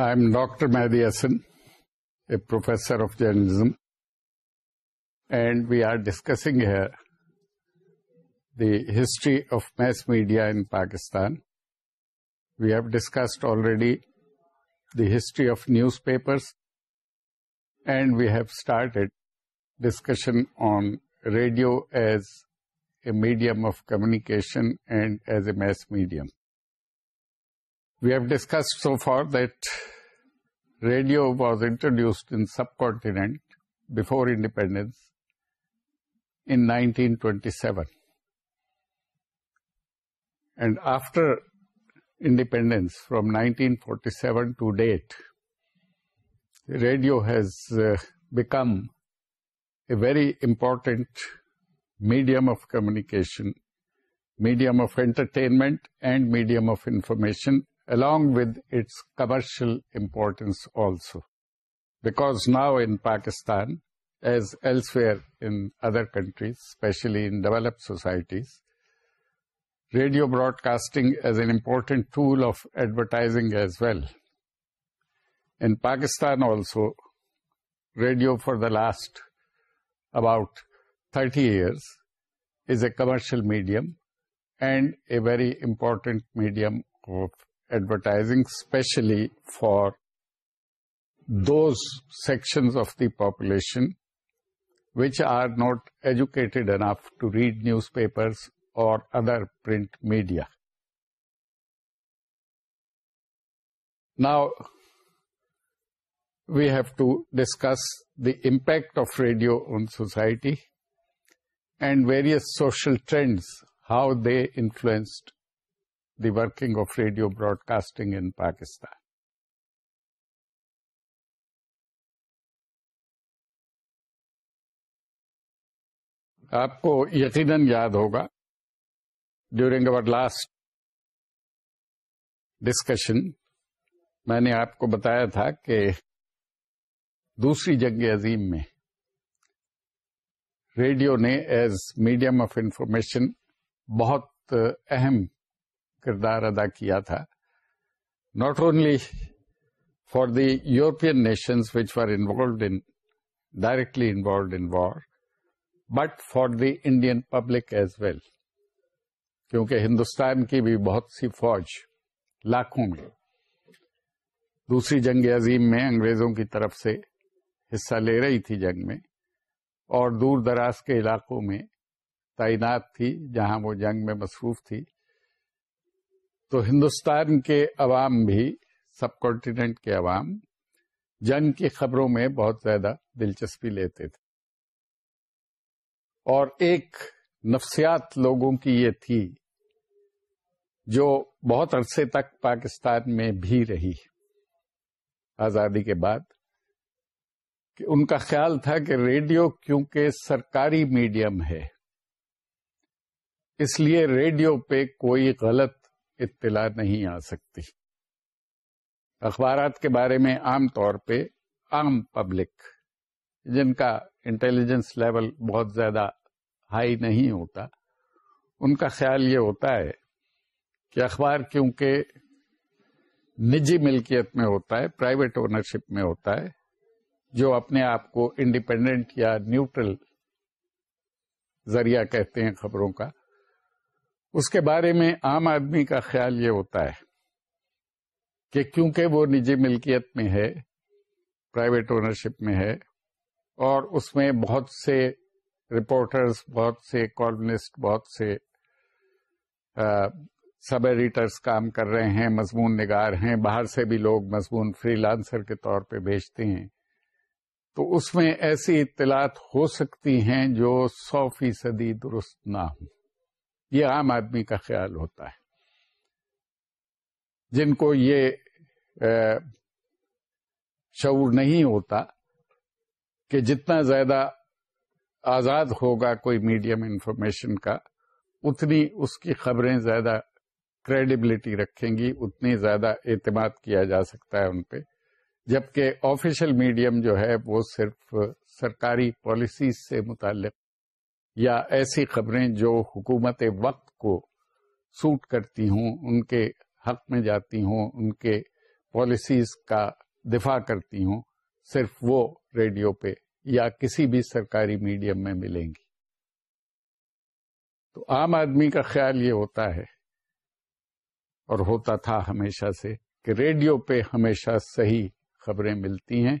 I am Dr. Mehdi Hasan, a professor of journalism, and we are discussing here the history of mass media in Pakistan. We have discussed already the history of newspapers, and we have started discussion on radio as a medium of communication and as a mass medium. We have discussed so far that radio was introduced in subcontinent before independence in 1927. And after independence, from 1947 to date, radio has uh, become a very important medium of communication, medium of entertainment and medium of information along with its commercial importance also. Because now in Pakistan, as elsewhere in other countries, especially in developed societies, radio broadcasting is an important tool of advertising as well. In Pakistan also, radio for the last about 30 years is a commercial medium and a very important medium of advertising, especially for those sections of the population which are not educated enough to read newspapers or other print media. Now, we have to discuss the impact of radio on society and various social trends, how they influenced working of radio broadcasting in Pakistan آپ کو یقیناً یاد ہوگا during our last discussion میں نے آپ کو بتایا تھا کہ دوسری جنگ عظیم میں ریڈیو نے ایز میڈیم آف انفارمیشن بہت اہم کردار ادا کیا تھا not only for the European nations which war involved in directly involved in war but for the Indian public as well کیونکہ ہندوستان کی بھی بہت سی فوج لاکھوں میں دوسری جنگ عظیم میں انگریزوں کی طرف سے حصہ لے رہی تھی جنگ میں اور دور دراز کے علاقوں میں تعینات تھی جہاں وہ جنگ میں مصروف تھی تو ہندوستان کے عوام بھی سب کانٹیننٹ کے عوام جنگ کی خبروں میں بہت زیادہ دلچسپی لیتے تھے اور ایک نفسیات لوگوں کی یہ تھی جو بہت عرصے تک پاکستان میں بھی رہی آزادی کے بعد کہ ان کا خیال تھا کہ ریڈیو کیونکہ سرکاری میڈیم ہے اس لیے ریڈیو پہ کوئی غلط اطلاع نہیں آ سکتی اخبارات کے بارے میں عام طور پہ عام پبلک جن کا انٹیلیجنس لیول بہت زیادہ ہائی نہیں ہوتا ان کا خیال یہ ہوتا ہے کہ اخبار کیونکہ نجی ملکیت میں ہوتا ہے پرائیویٹ اونرشپ میں ہوتا ہے جو اپنے آپ کو انڈیپینڈنٹ یا نیوٹرل ذریعہ کہتے ہیں خبروں کا اس کے بارے میں عام آدمی کا خیال یہ ہوتا ہے کہ کیونکہ وہ نجی ملکیت میں ہے پرائیویٹ اونرشپ میں ہے اور اس میں بہت سے رپورٹرز بہت سے کالمسٹ بہت سے سب ایڈیٹرس کام کر رہے ہیں مضمون نگار ہیں باہر سے بھی لوگ مضمون فری لانسر کے طور پہ بھیجتے ہیں تو اس میں ایسی اطلاعات ہو سکتی ہیں جو سو فیصدی درست نہ ہوں یہ عام آدمی کا خیال ہوتا ہے جن کو یہ شعور نہیں ہوتا کہ جتنا زیادہ آزاد ہوگا کوئی میڈیم انفارمیشن کا اتنی اس کی خبریں زیادہ کریڈیبلٹی رکھیں گی اتنی زیادہ اعتماد کیا جا سکتا ہے ان پہ جبکہ آفیشل میڈیم جو ہے وہ صرف سرکاری پالیسی سے متعلق یا ایسی خبریں جو حکومت وقت کو سوٹ کرتی ہوں ان کے حق میں جاتی ہوں ان کے پالیسیز کا دفاع کرتی ہوں صرف وہ ریڈیو پہ یا کسی بھی سرکاری میڈیم میں ملیں گی تو عام آدمی کا خیال یہ ہوتا ہے اور ہوتا تھا ہمیشہ سے کہ ریڈیو پہ ہمیشہ صحیح خبریں ملتی ہیں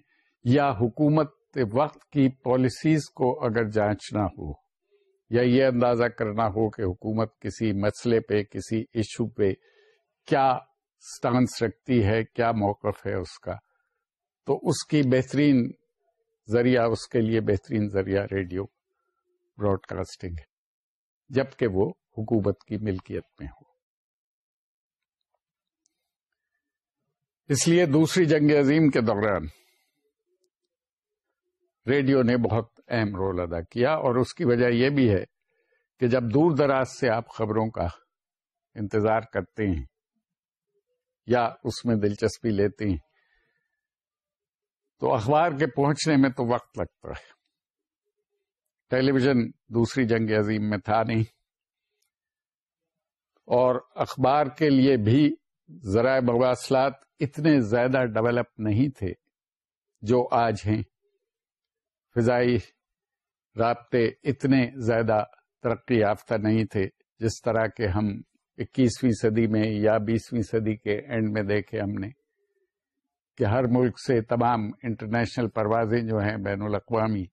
یا حکومت وقت کی پالیسیز کو اگر جانچنا ہو یا یہ اندازہ کرنا ہو کہ حکومت کسی مسئلے پہ کسی ایشو پہ کیا سٹانس رکھتی ہے کیا موقف ہے اس کا تو اس کی بہترین ذریعہ اس کے لیے بہترین ذریعہ ریڈیو براڈ کاسٹنگ ہے جبکہ وہ حکومت کی ملکیت میں ہو اس لیے دوسری جنگ عظیم کے دوران ریڈیو نے بہت اہم رول ادا کیا اور اس کی وجہ یہ بھی ہے کہ جب دور دراز سے آپ خبروں کا انتظار کرتے ہیں یا اس میں دلچسپی لیتے ہیں تو اخبار کے پہنچنے میں تو وقت لگتا ہے ٹیلی ویژن دوسری جنگ عظیم میں تھا نہیں اور اخبار کے لیے بھی ذرائع مواصلات اتنے زیادہ ڈیولپ نہیں تھے جو آج ہیں فضائی رابطے اتنے زیادہ ترقی یافتہ نہیں تھے جس طرح کے ہم اکیسویں صدی میں یا بیسویں صدی کے اینڈ میں دیکھے ہم نے کہ ہر ملک سے تمام انٹرنیشنل پروازیں جو ہیں بین الاقوامی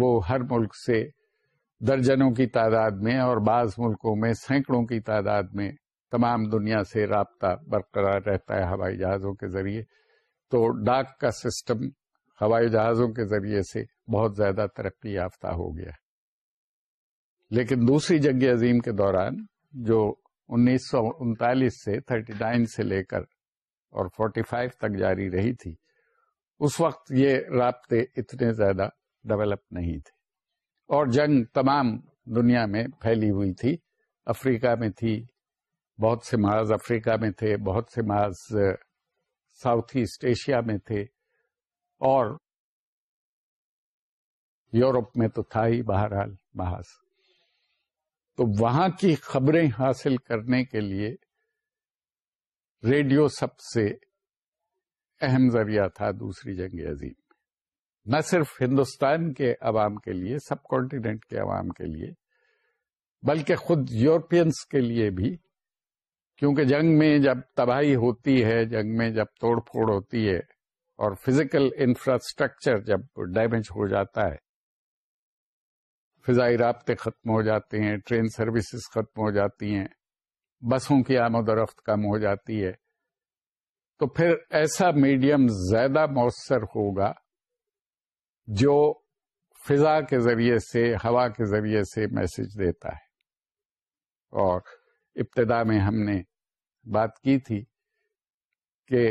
وہ ہر ملک سے درجنوں کی تعداد میں اور بعض ملکوں میں سینکڑوں کی تعداد میں تمام دنیا سے رابطہ برقرار رہتا ہے ہوائی جہازوں کے ذریعے تو ڈاک کا سسٹم ہوائی جہازوں کے ذریعے سے بہت زیادہ ترقی یافتہ ہو گیا لیکن دوسری جنگ عظیم کے دوران جو انیس سو انتالیس سے تھرٹی نائن سے لے کر اور فورٹی فائیو تک جاری رہی تھی اس وقت یہ رابطے اتنے زیادہ ڈیولپ نہیں تھے اور جنگ تمام دنیا میں پھیلی ہوئی تھی افریقہ میں تھی بہت سے معاذ افریقہ میں تھے بہت سے معاذ ساؤتھ ایسٹ ایشیا میں تھے اور یورپ میں تو تھا ہی بہرحال بحث تو وہاں کی خبریں حاصل کرنے کے لیے ریڈیو سب سے اہم ذریعہ تھا دوسری جنگ عظیم نہ صرف ہندوستان کے عوام کے لیے سب کانٹیننٹ کے عوام کے لیے بلکہ خود یورپینس کے لیے بھی کیونکہ جنگ میں جب تباہی ہوتی ہے جنگ میں جب توڑ پھوڑ ہوتی ہے اور فزیکل انفراسٹرکچر جب ڈیمیج ہو جاتا ہے فضائی رابطے ختم ہو جاتے ہیں ٹرین سروسز ختم ہو جاتی ہیں بسوں کی آمد و رفت کم ہو جاتی ہے تو پھر ایسا میڈیم زیادہ مؤثر ہوگا جو فضا کے ذریعے سے ہوا کے ذریعے سے میسج دیتا ہے اور ابتدا میں ہم نے بات کی تھی کہ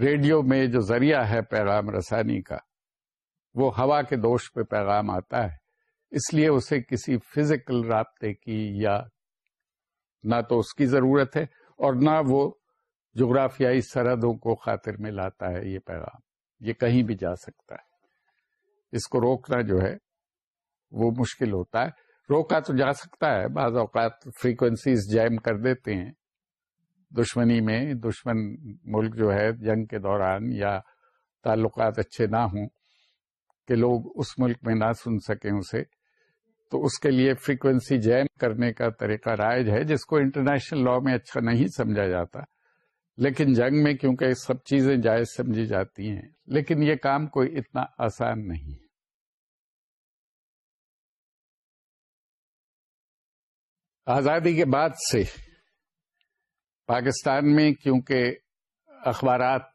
ریڈیو میں جو ذریعہ ہے پیغام رسانی کا وہ ہوا کے دوش پہ پیغام آتا ہے اس لیے اسے کسی فزیکل رابطے کی یا نہ تو اس کی ضرورت ہے اور نہ وہ جغرافیائی سرحدوں کو خاطر میں لاتا ہے یہ پیغام یہ کہیں بھی جا سکتا ہے اس کو روکنا جو ہے وہ مشکل ہوتا ہے روکا تو جا سکتا ہے بعض اوقات فریکوینسیز جیم کر دیتے ہیں دشمنی میں دشمن ملک جو ہے جنگ کے دوران یا تعلقات اچھے نہ ہوں کہ لوگ اس ملک میں نہ سن سکیں اسے تو اس کے لیے فریکوینسی جیم کرنے کا طریقہ رائج ہے جس کو انٹرنیشنل لا میں اچھا نہیں سمجھا جاتا لیکن جنگ میں کیونکہ سب چیزیں جائز سمجھی جاتی ہیں لیکن یہ کام کوئی اتنا آسان نہیں ہے آزادی کے بعد سے پاکستان میں کیونکہ اخبارات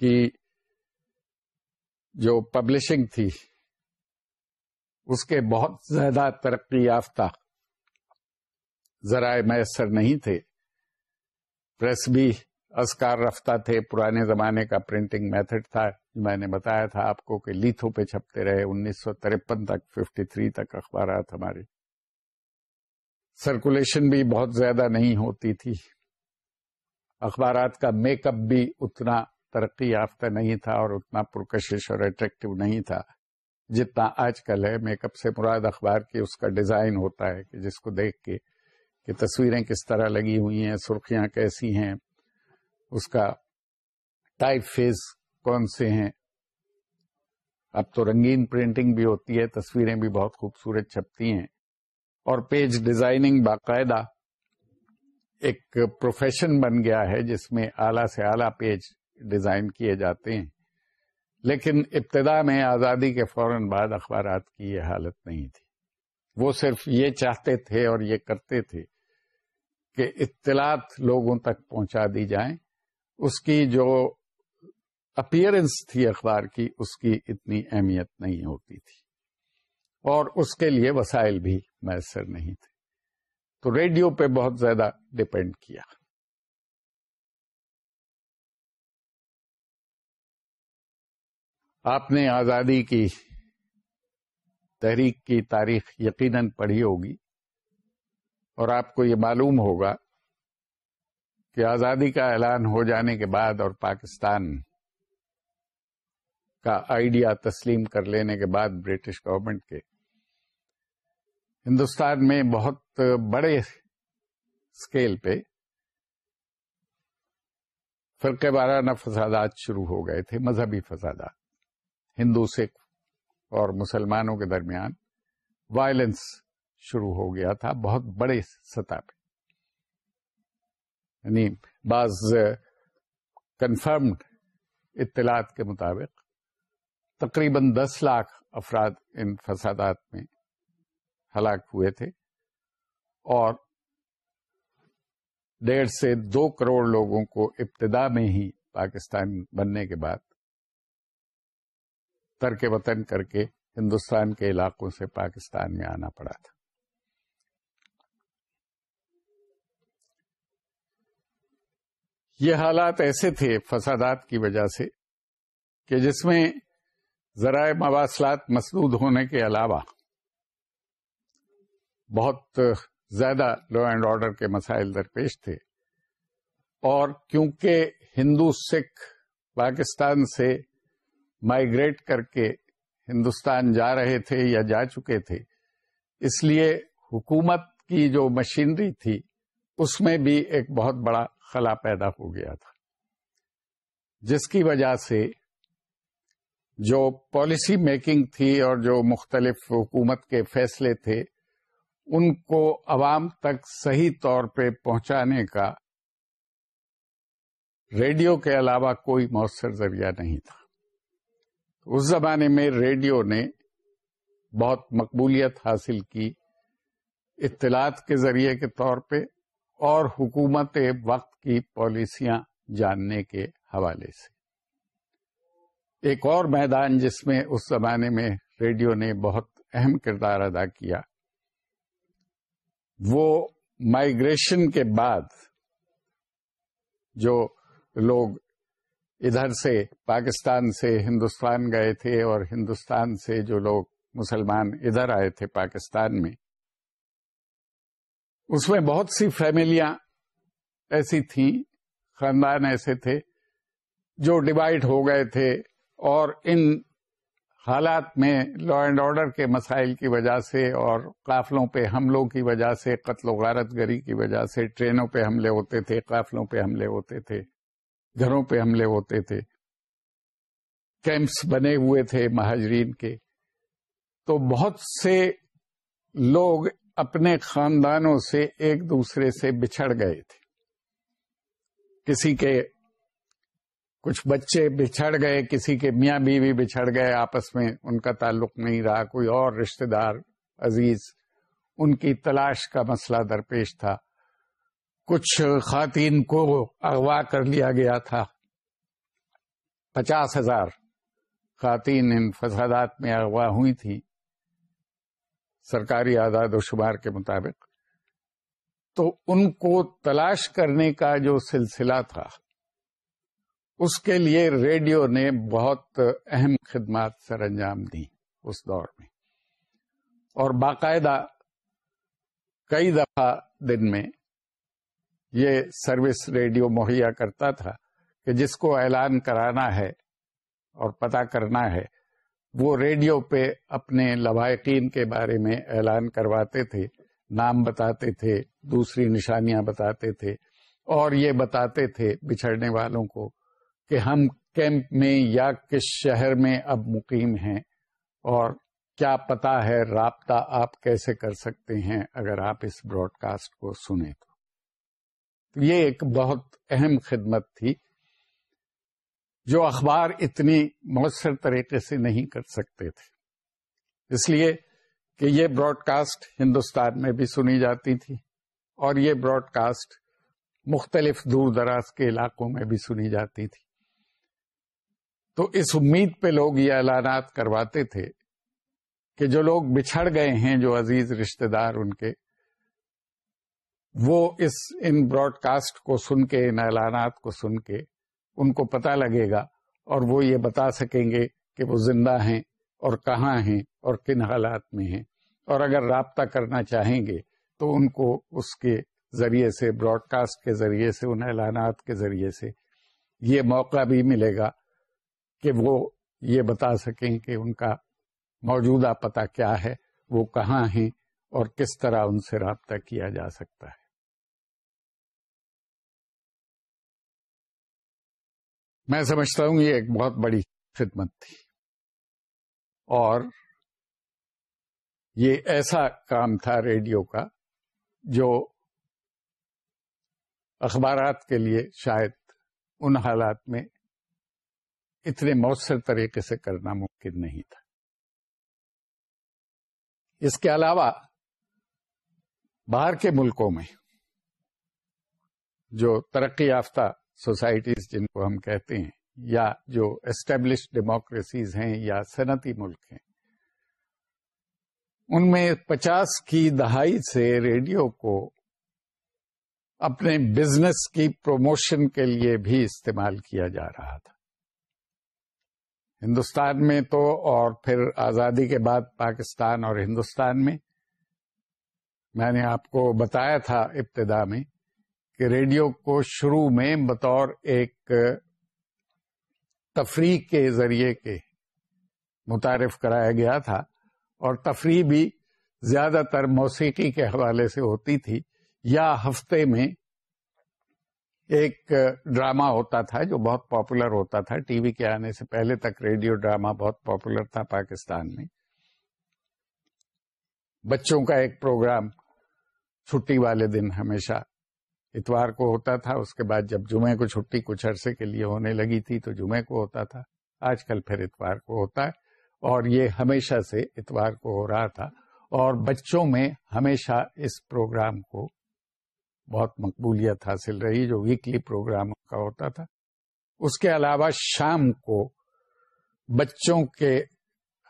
کی جو پبلشنگ تھی اس کے بہت زیادہ ترقی یافتہ ذرائع میسر نہیں تھے پریس بھی ازکار رفتہ تھے پرانے زمانے کا پرنٹنگ میتھڈ تھا میں نے بتایا تھا آپ کو کہ لیتھوں پہ چھپتے رہے انیس سو ترپن تک ففٹی تھری تک اخبارات ہمارے سرکولیشن بھی بہت زیادہ نہیں ہوتی تھی اخبارات کا میک اپ بھی اتنا ترقی یافتہ نہیں تھا اور اتنا پرکشش اور اٹریکٹو نہیں تھا جتنا آج کل ہے میک اپ سے مراد اخبار کی اس کا ڈیزائن ہوتا ہے کہ جس کو دیکھ کے کہ تصویریں کس طرح لگی ہوئی ہیں سرخیاں کیسی ہیں اس کا ٹائپ فیس کون سے ہیں اب تو رنگین پرنٹنگ بھی ہوتی ہے تصویریں بھی بہت خوبصورت چھپتی ہیں اور پیج ڈیزائننگ باقاعدہ ایک پروفیشن بن گیا ہے جس میں اعلی سے اعلی پیج ڈیزائن کیے جاتے ہیں لیکن ابتدا میں آزادی کے فوراً بعد اخبارات کی یہ حالت نہیں تھی وہ صرف یہ چاہتے تھے اور یہ کرتے تھے کہ اطلاعات لوگوں تک پہنچا دی جائیں اس کی جو اپیئرنس تھی اخبار کی اس کی اتنی اہمیت نہیں ہوتی تھی اور اس کے لیے وسائل بھی میسر نہیں تھے تو ریڈیو پہ بہت زیادہ ڈپینڈ کیا آپ نے آزادی کی تحریک کی تاریخ یقیناً پڑھی ہوگی اور آپ کو یہ معلوم ہوگا کہ آزادی کا اعلان ہو جانے کے بعد اور پاکستان کا آئیڈیا تسلیم کر لینے کے بعد برٹش گورنمنٹ کے ہندوستان میں بہت بڑے اسکیل پہ فرقے وارانہ فسادات شروع ہو گئے تھے مذہبی فسادات ہندو سکھ اور مسلمانوں کے درمیان وائلنس شروع ہو گیا تھا بہت بڑے سطح پہ یعنی بعض کنفرمڈ اطلاعات کے مطابق تقریباً دس لاکھ افراد ان فسادات میں ہلاک ہوئے تھے اور ڈیڑھ سے دو کروڑ لوگوں کو ابتدا میں ہی پاکستان بننے کے بعد ترک وطن کر کے ہندوستان کے علاقوں سے پاکستان میں آنا پڑا تھا یہ حالات ایسے تھے فسادات کی وجہ سے کہ جس میں ذرائع مواصلات مسدود ہونے کے علاوہ بہت زیادہ لو اینڈ آرڈر کے مسائل درپیش تھے اور کیونکہ ہندو سکھ پاکستان سے مائگریٹ کر کے ہندوستان جا رہے تھے یا جا چکے تھے اس لیے حکومت کی جو مشینری تھی اس میں بھی ایک بہت بڑا خلا پیدا ہو گیا تھا جس کی وجہ سے جو پالیسی میکنگ تھی اور جو مختلف حکومت کے فیصلے تھے ان کو عوام تک صحیح طور پہ پہنچانے کا ریڈیو کے علاوہ کوئی مؤثر ذریعہ نہیں تھا اس زمانے میں ریڈیو نے بہت مقبولیت حاصل کی اطلاعات کے ذریعے کے طور پہ اور حکومت وقت کی پالیسیاں جاننے کے حوالے سے ایک اور میدان جس میں اس زمانے میں ریڈیو نے بہت اہم کردار ادا کیا وہ مائگریشن کے بعد جو لوگ ادھر سے پاکستان سے ہندوستان گئے تھے اور ہندوستان سے جو لوگ مسلمان ادھر آئے تھے پاکستان میں اس میں بہت سی فیملیاں ایسی تھیں خاندان ایسے تھے جو ڈیوائڈ ہو گئے تھے اور ان حالات میں لا اینڈ آرڈر کے مسائل کی وجہ سے اور قافلوں پہ حملوں کی وجہ سے قتل و غارت گری کی وجہ سے ٹرینوں پہ حملے ہوتے تھے قافلوں پہ حملے ہوتے تھے گھروں پہ حملے ہوتے تھے کیمپس بنے ہوئے تھے مہاجرین کے تو بہت سے لوگ اپنے خاندانوں سے ایک دوسرے سے بچھڑ گئے تھے کسی کے کچھ بچے بچھڑ گئے کسی کے میاں بیوی بچھڑ گئے آپس میں ان کا تعلق نہیں رہا کوئی اور رشتے دار عزیز ان کی تلاش کا مسئلہ درپیش تھا کچھ خواتین کو اغوا کر لیا گیا تھا پچاس ہزار خواتین ان فسادات میں اغوا ہوئی تھی سرکاری اعداد و شمار کے مطابق تو ان کو تلاش کرنے کا جو سلسلہ تھا اس کے لیے ریڈیو نے بہت اہم خدمات سر انجام دی اس دور میں اور باقاعدہ کئی دفعہ دن میں یہ سروس ریڈیو مہیا کرتا تھا کہ جس کو اعلان کرانا ہے اور پتا کرنا ہے وہ ریڈیو پہ اپنے لوائقین کے بارے میں اعلان کرواتے تھے نام بتاتے تھے دوسری نشانیاں بتاتے تھے اور یہ بتاتے تھے بچھڑنے والوں کو کہ ہم کیمپ میں یا کس شہر میں اب مقیم ہیں اور کیا پتا ہے رابطہ آپ کیسے کر سکتے ہیں اگر آپ اس براڈ کاسٹ کو سنیں تو یہ ایک بہت اہم خدمت تھی جو اخبار اتنی مؤثر طریقے سے نہیں کر سکتے تھے اس لیے کہ یہ براڈ کاسٹ ہندوستان میں بھی سنی جاتی تھی اور یہ براڈ کاسٹ مختلف دور دراز کے علاقوں میں بھی سنی جاتی تھی تو اس امید پہ لوگ یہ اعلانات کرواتے تھے کہ جو لوگ بچھڑ گئے ہیں جو عزیز رشتے دار ان کے وہ اس ان براڈ کاسٹ کو سن کے ان اعلانات کو سن کے ان کو پتا لگے گا اور وہ یہ بتا سکیں گے کہ وہ زندہ ہیں اور کہاں ہیں اور کن حالات میں ہیں اور اگر رابطہ کرنا چاہیں گے تو ان کو اس کے ذریعے سے براڈ کاسٹ کے ذریعے سے ان اعلانات کے ذریعے سے یہ موقع بھی ملے گا کہ وہ یہ بتا سکیں کہ ان کا موجودہ پتہ کیا ہے وہ کہاں ہیں اور کس طرح ان سے رابطہ کیا جا سکتا ہے میں سمجھتا ہوں یہ ایک بہت بڑی خدمت تھی اور یہ ایسا کام تھا ریڈیو کا جو اخبارات کے لیے شاید ان حالات میں اتنے مؤثر طریقے سے کرنا ممکن نہیں تھا اس کے علاوہ باہر کے ملکوں میں جو ترقی یافتہ سوسائٹیز جن کو ہم کہتے ہیں یا جو اسٹیبلش ڈیموکریسیز ہیں یا صنعتی ملک ہیں ان میں پچاس کی دہائی سے ریڈیو کو اپنے بزنس کی پروموشن کے لیے بھی استعمال کیا جا رہا تھا ہندوستان میں تو اور پھر آزادی کے بعد پاکستان اور ہندوستان میں میں نے آپ کو بتایا تھا ابتدا میں کہ ریڈیو کو شروع میں بطور ایک تفریح کے ذریعے کے متعارف کرایا گیا تھا اور تفریح بھی زیادہ تر موسیقی کے حوالے سے ہوتی تھی یا ہفتے میں ایک ڈراما ہوتا تھا جو بہت پاپولر ہوتا تھا ٹی وی کے آنے سے پہلے تک ریڈیو ڈراما بہت پاپولر تھا پاکستان میں بچوں کا ایک پروگرام چھٹی والے دن ہمیشہ اتوار کو ہوتا تھا اس کے بعد جب جمعے کو چھٹی کچھ عرصے کے لیے ہونے لگی تھی تو جمعے کو ہوتا تھا آج کل پھر اتوار کو ہوتا ہے اور یہ ہمیشہ سے اتوار کو ہو رہا تھا اور بچوں میں ہمیشہ اس پروگرام کو بہت مقبولیت حاصل رہی جو ویکلی پروگرام کا ہوتا تھا اس کے علاوہ شام کو بچوں کے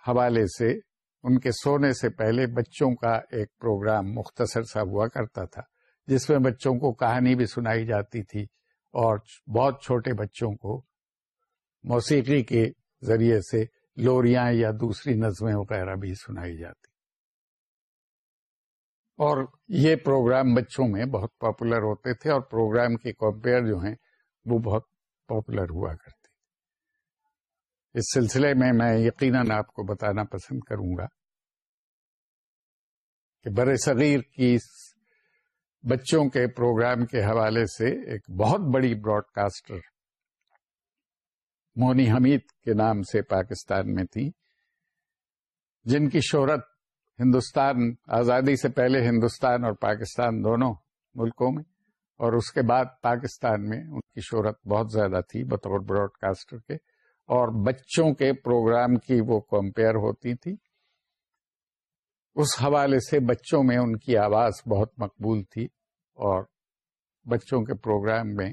حوالے سے ان کے سونے سے پہلے بچوں کا ایک پروگرام مختصر سا ہوا کرتا تھا جس میں بچوں کو کہانی بھی سنائی جاتی تھی اور بہت چھوٹے بچوں کو موسیقی کے ذریعے سے لوریاں یا دوسری نظمیں وغیرہ بھی سنائی جاتی اور یہ پروگرام بچوں میں بہت پاپولر ہوتے تھے اور پروگرام کے کمپیئر جو ہیں وہ بہت پاپولر ہوا کرتے اس سلسلے میں میں یقیناً آپ کو بتانا پسند کروں گا کہ بر صغیر کی بچوں کے پروگرام کے حوالے سے ایک بہت بڑی براڈ کاسٹر مونی حمید کے نام سے پاکستان میں تھی جن کی شہرت ہندوستان آزادی سے پہلے ہندوستان اور پاکستان دونوں ملکوں میں اور اس کے بعد پاکستان میں ان کی شہرت بہت زیادہ تھی بطور براڈ کاسٹر کے اور بچوں کے پروگرام کی وہ کمپیئر ہوتی تھی اس حوالے سے بچوں میں ان کی آواز بہت مقبول تھی اور بچوں کے پروگرام میں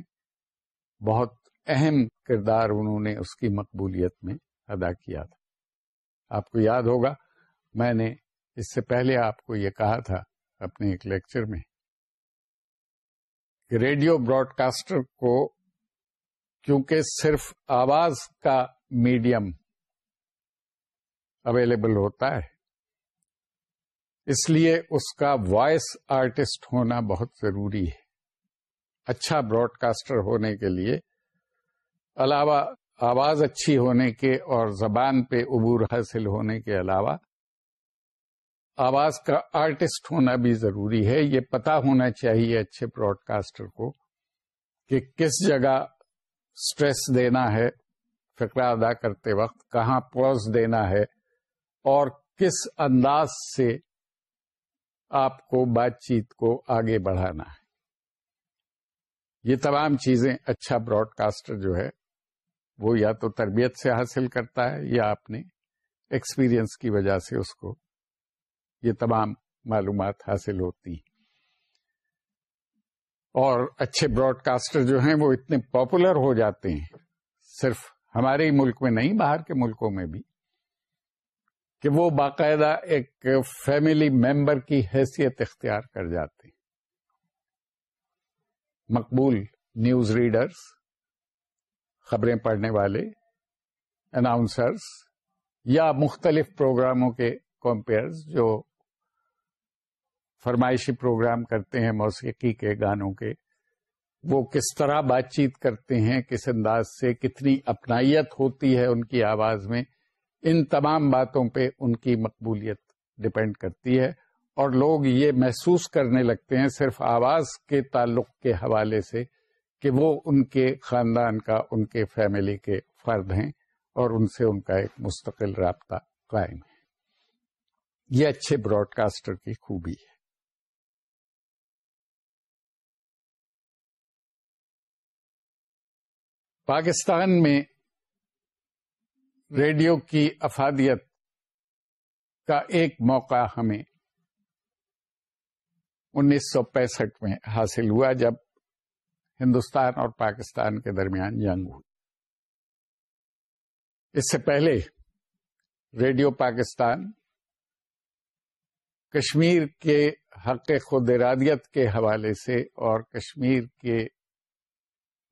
بہت اہم کردار انہوں نے اس کی مقبولیت میں ادا کیا تھا آپ کو یاد ہوگا میں نے اس سے پہلے آپ کو یہ کہا تھا اپنے ایک لیکچر میں کہ ریڈیو براڈ کاسٹر کو کیونکہ صرف آواز کا میڈیم اویلیبل ہوتا ہے اس لیے اس کا وائس آرٹسٹ ہونا بہت ضروری ہے اچھا براڈ کاسٹر ہونے کے لیے علاوہ آواز اچھی ہونے کے اور زبان پہ عبور حاصل ہونے کے علاوہ آواز کا آرٹسٹ ہونا بھی ضروری ہے یہ پتا ہونا چاہیے اچھے براڈ کاسٹر کو کہ کس جگہ اسٹریس دینا ہے فقرہ ادا کرتے وقت کہاں پوز دینا ہے اور کس انداز سے آپ کو بات چیت کو آگے بڑھانا ہے یہ تمام چیزیں اچھا براڈ کاسٹر جو ہے وہ یا تو تربیت سے حاصل کرتا ہے یا آپ نے ایکسپیرئنس کی وجہ سے اس کو یہ تمام معلومات حاصل ہوتی ہیں اور اچھے براڈ کاسٹر جو ہیں وہ اتنے پاپولر ہو جاتے ہیں صرف ہمارے ہی ملک میں نہیں باہر کے ملکوں میں بھی کہ وہ باقاعدہ ایک فیملی ممبر کی حیثیت اختیار کر جاتے ہیں مقبول نیوز ریڈرز خبریں پڑھنے والے اناؤنسرز یا مختلف پروگراموں کے کمپیئرز جو فرمائشی پروگرام کرتے ہیں موسیقی کے گانوں کے وہ کس طرح بات چیت کرتے ہیں کس انداز سے کتنی اپنائیت ہوتی ہے ان کی آواز میں ان تمام باتوں پہ ان کی مقبولیت ڈپینڈ کرتی ہے اور لوگ یہ محسوس کرنے لگتے ہیں صرف آواز کے تعلق کے حوالے سے کہ وہ ان کے خاندان کا ان کے فیملی کے فرد ہیں اور ان سے ان کا ایک مستقل رابطہ قائم ہے یہ اچھے براڈ کاسٹر کی خوبی ہے پاکستان میں ریڈیو کی افادیت کا ایک موقع ہمیں انیس سو پینسٹھ میں حاصل ہوا جب ہندوستان اور پاکستان کے درمیان جنگ ہوئی اس سے پہلے ریڈیو پاکستان کشمیر کے حق خود ارادیت کے حوالے سے اور کشمیر کے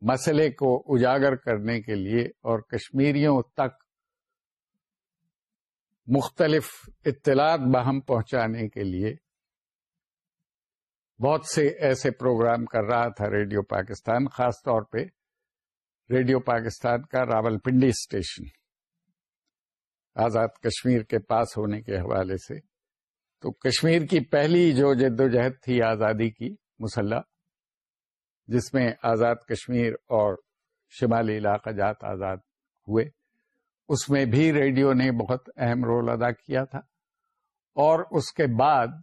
مسئلے کو اجاگر کرنے کے لیے اور کشمیریوں تک مختلف اطلاعات باہم پہنچانے کے لیے بہت سے ایسے پروگرام کر رہا تھا ریڈیو پاکستان خاص طور پہ ریڈیو پاکستان کا راول پنڈی اسٹیشن آزاد کشمیر کے پاس ہونے کے حوالے سے تو کشمیر کی پہلی جو جدوجہد تھی آزادی کی مسلح جس میں آزاد کشمیر اور شمالی علاقہ جات آزاد ہوئے اس میں بھی ریڈیو نے بہت اہم رول ادا کیا تھا اور اس کے بعد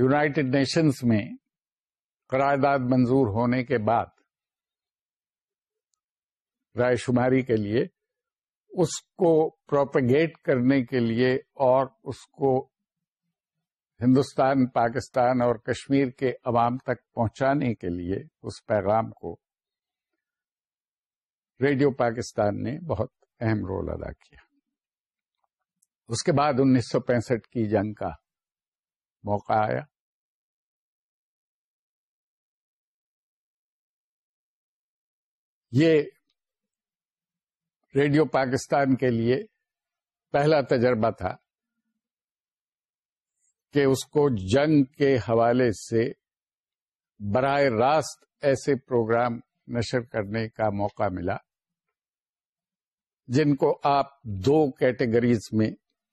یوناٹیڈ نیشنز میں قرارداد منظور ہونے کے بعد رائے شماری کے لیے اس کو پروپگیٹ کرنے کے لیے اور اس کو ہندوستان پاکستان اور کشمیر کے عوام تک پہنچانے کے لیے اس پیغام کو ریڈیو پاکستان نے بہت اہم رول ادا کیا اس کے بعد انیس سو پینسٹھ کی جنگ کا موقع آیا یہ ریڈیو پاکستان کے لیے پہلا تجربہ تھا کہ اس کو جنگ کے حوالے سے براہ راست ایسے پروگرام نشر کرنے کا موقع ملا جن کو آپ دو کیٹیگریز میں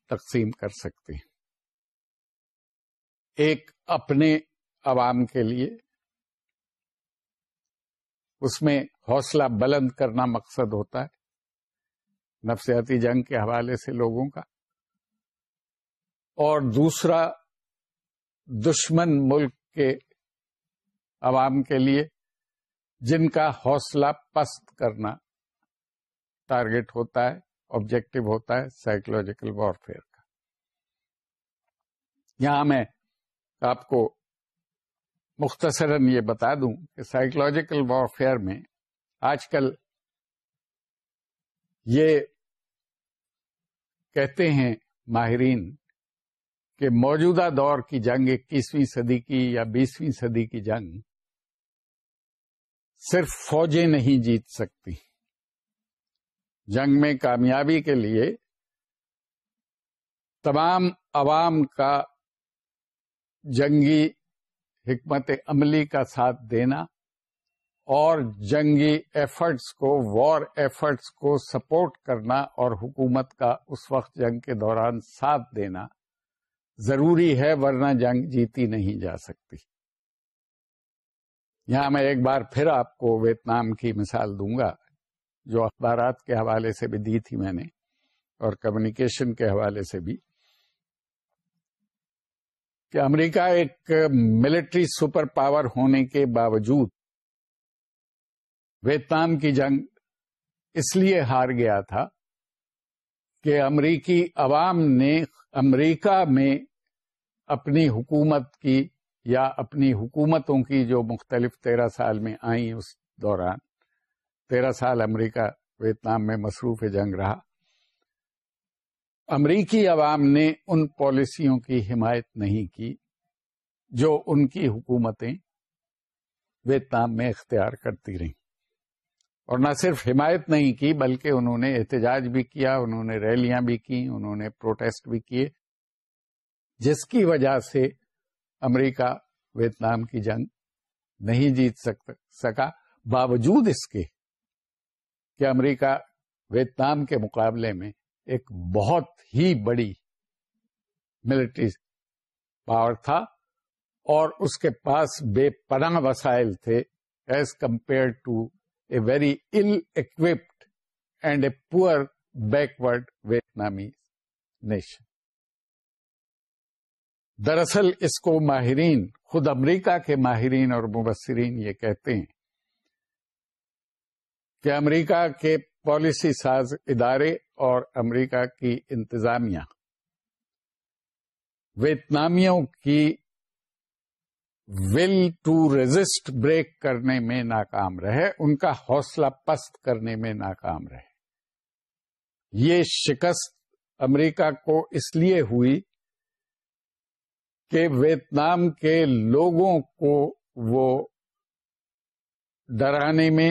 تقسیم کر سکتے ہیں ایک اپنے عوام کے لیے اس میں حوصلہ بلند کرنا مقصد ہوتا ہے نفسیاتی جنگ کے حوالے سے لوگوں کا اور دوسرا دشمن ملک کے عوام کے لیے جن کا حوصلہ پست کرنا ٹارگیٹ ہوتا ہے آبجیکٹو ہوتا ہے سائیکولوجیکل وارفیئر کا یہاں میں آپ کو مختصراً یہ بتا دوں کہ سائیکولوجیکل وارفیئر میں آج کل یہ کہتے ہیں ماہرین کہ موجودہ دور کی جنگ اکیسویں صدی کی یا بیسویں صدی کی جنگ صرف فوجیں نہیں جیت سکتی جنگ میں کامیابی کے لیے تمام عوام کا جنگی حکمت عملی کا ساتھ دینا اور جنگی ایفرٹس کو وار ایفرٹس کو سپورٹ کرنا اور حکومت کا اس وقت جنگ کے دوران ساتھ دینا ضروری ہے ورنہ جنگ جیتی نہیں جا سکتی یہاں میں ایک بار پھر آپ کو ویتنام کی مثال دوں گا جو اخبارات کے حوالے سے بھی دی تھی میں نے اور کمیونیکیشن کے حوالے سے بھی کہ امریکہ ایک ملٹری سپر پاور ہونے کے باوجود ویتنام کی جنگ اس لیے ہار گیا تھا کہ امریکی عوام نے امریکہ میں اپنی حکومت کی یا اپنی حکومتوں کی جو مختلف تیرہ سال میں آئیں اس دوران تیرہ سال امریکہ ویتنام میں مصروف جنگ رہا امریکی عوام نے ان پالیسیوں کی حمایت نہیں کی جو ان کی حکومتیں ویتنام میں اختیار کرتی رہیں اور نہ صرف حمایت نہیں کی بلکہ انہوں نے احتجاج بھی کیا انہوں نے ریلیاں بھی کی انہوں نے پروٹیسٹ بھی کیے جس کی وجہ سے امریکہ ویتنام کی جنگ نہیں جیت سکا باوجود اس کے کہ امریکہ ویتنام کے مقابلے میں ایک بہت ہی بڑی ملٹری پاور تھا اور اس کے پاس بے پناہ وسائل تھے as compare to a very ill occupied and a poor backward ویتنامی nation دراصل اس کو ماہرین خود امریکہ کے ماہرین اور مبصرین یہ کہتے ہیں کہ امریکہ کے پالیسی ساز ادارے اور امریکہ کی انتظامیہ ویتنامیوں کی ول ٹو ریزسٹ بریک کرنے میں ناکام رہے ان کا حوصلہ پست کرنے میں ناکام رہے یہ شکست امریکہ کو اس لیے ہوئی کہ ویتنام کے لوگوں کو وہ ڈرانے میں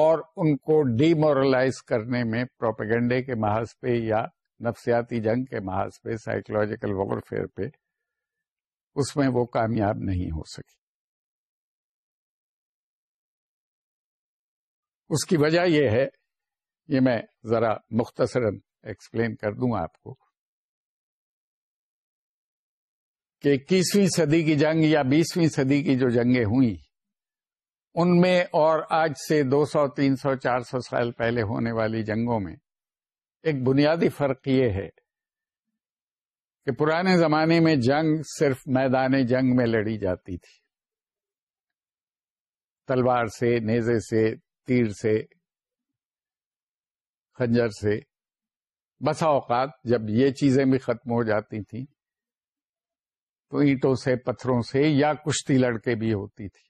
اور ان کو ڈی مورلائز کرنے میں پروپیگنڈے کے محاذ پہ یا نفسیاتی جنگ کے محاذ پہ سائیکولوجیکل وارفیئر پہ اس میں وہ کامیاب نہیں ہو سکی اس کی وجہ یہ ہے یہ میں ذرا مختصراً ایکسپلین کر دوں آپ کو کہ اکیسویں صدی کی جنگ یا بیسویں صدی کی جو جنگیں ہوئی ان میں اور آج سے دو سو تین سو چار سو سال پہلے ہونے والی جنگوں میں ایک بنیادی فرق یہ ہے کہ پرانے زمانے میں جنگ صرف میدان جنگ میں لڑی جاتی تھی تلوار سے نیزے سے تیر سے خنجر سے بسا اوقات جب یہ چیزیں بھی ختم ہو جاتی تھیں تو اینٹوں سے پتھروں سے یا کشتی لڑکے بھی ہوتی تھی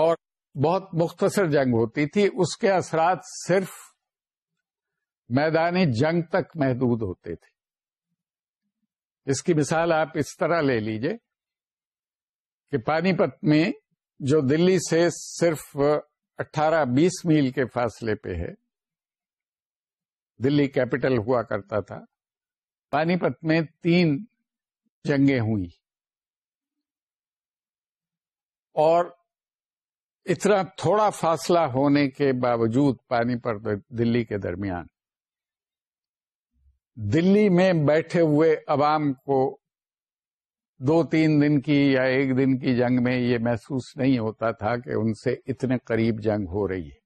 اور بہت مختصر جنگ ہوتی تھی اس کے اثرات صرف میدانی جنگ تک محدود ہوتے تھے اس کی مثال آپ اس طرح لے لیجئے کہ پانی پت میں جو دلی سے صرف اٹھارہ بیس میل کے فاصلے پہ ہے دلی کیپٹل ہوا کرتا تھا پانی پت میں تین جنگیں ہوئی اور اتنا تھوڑا فاصلہ ہونے کے باوجود پانی پت دلی کے درمیان دلی میں بیٹھے ہوئے عوام کو دو تین دن کی یا ایک دن کی جنگ میں یہ محسوس نہیں ہوتا تھا کہ ان سے اتنے قریب جنگ ہو رہی ہے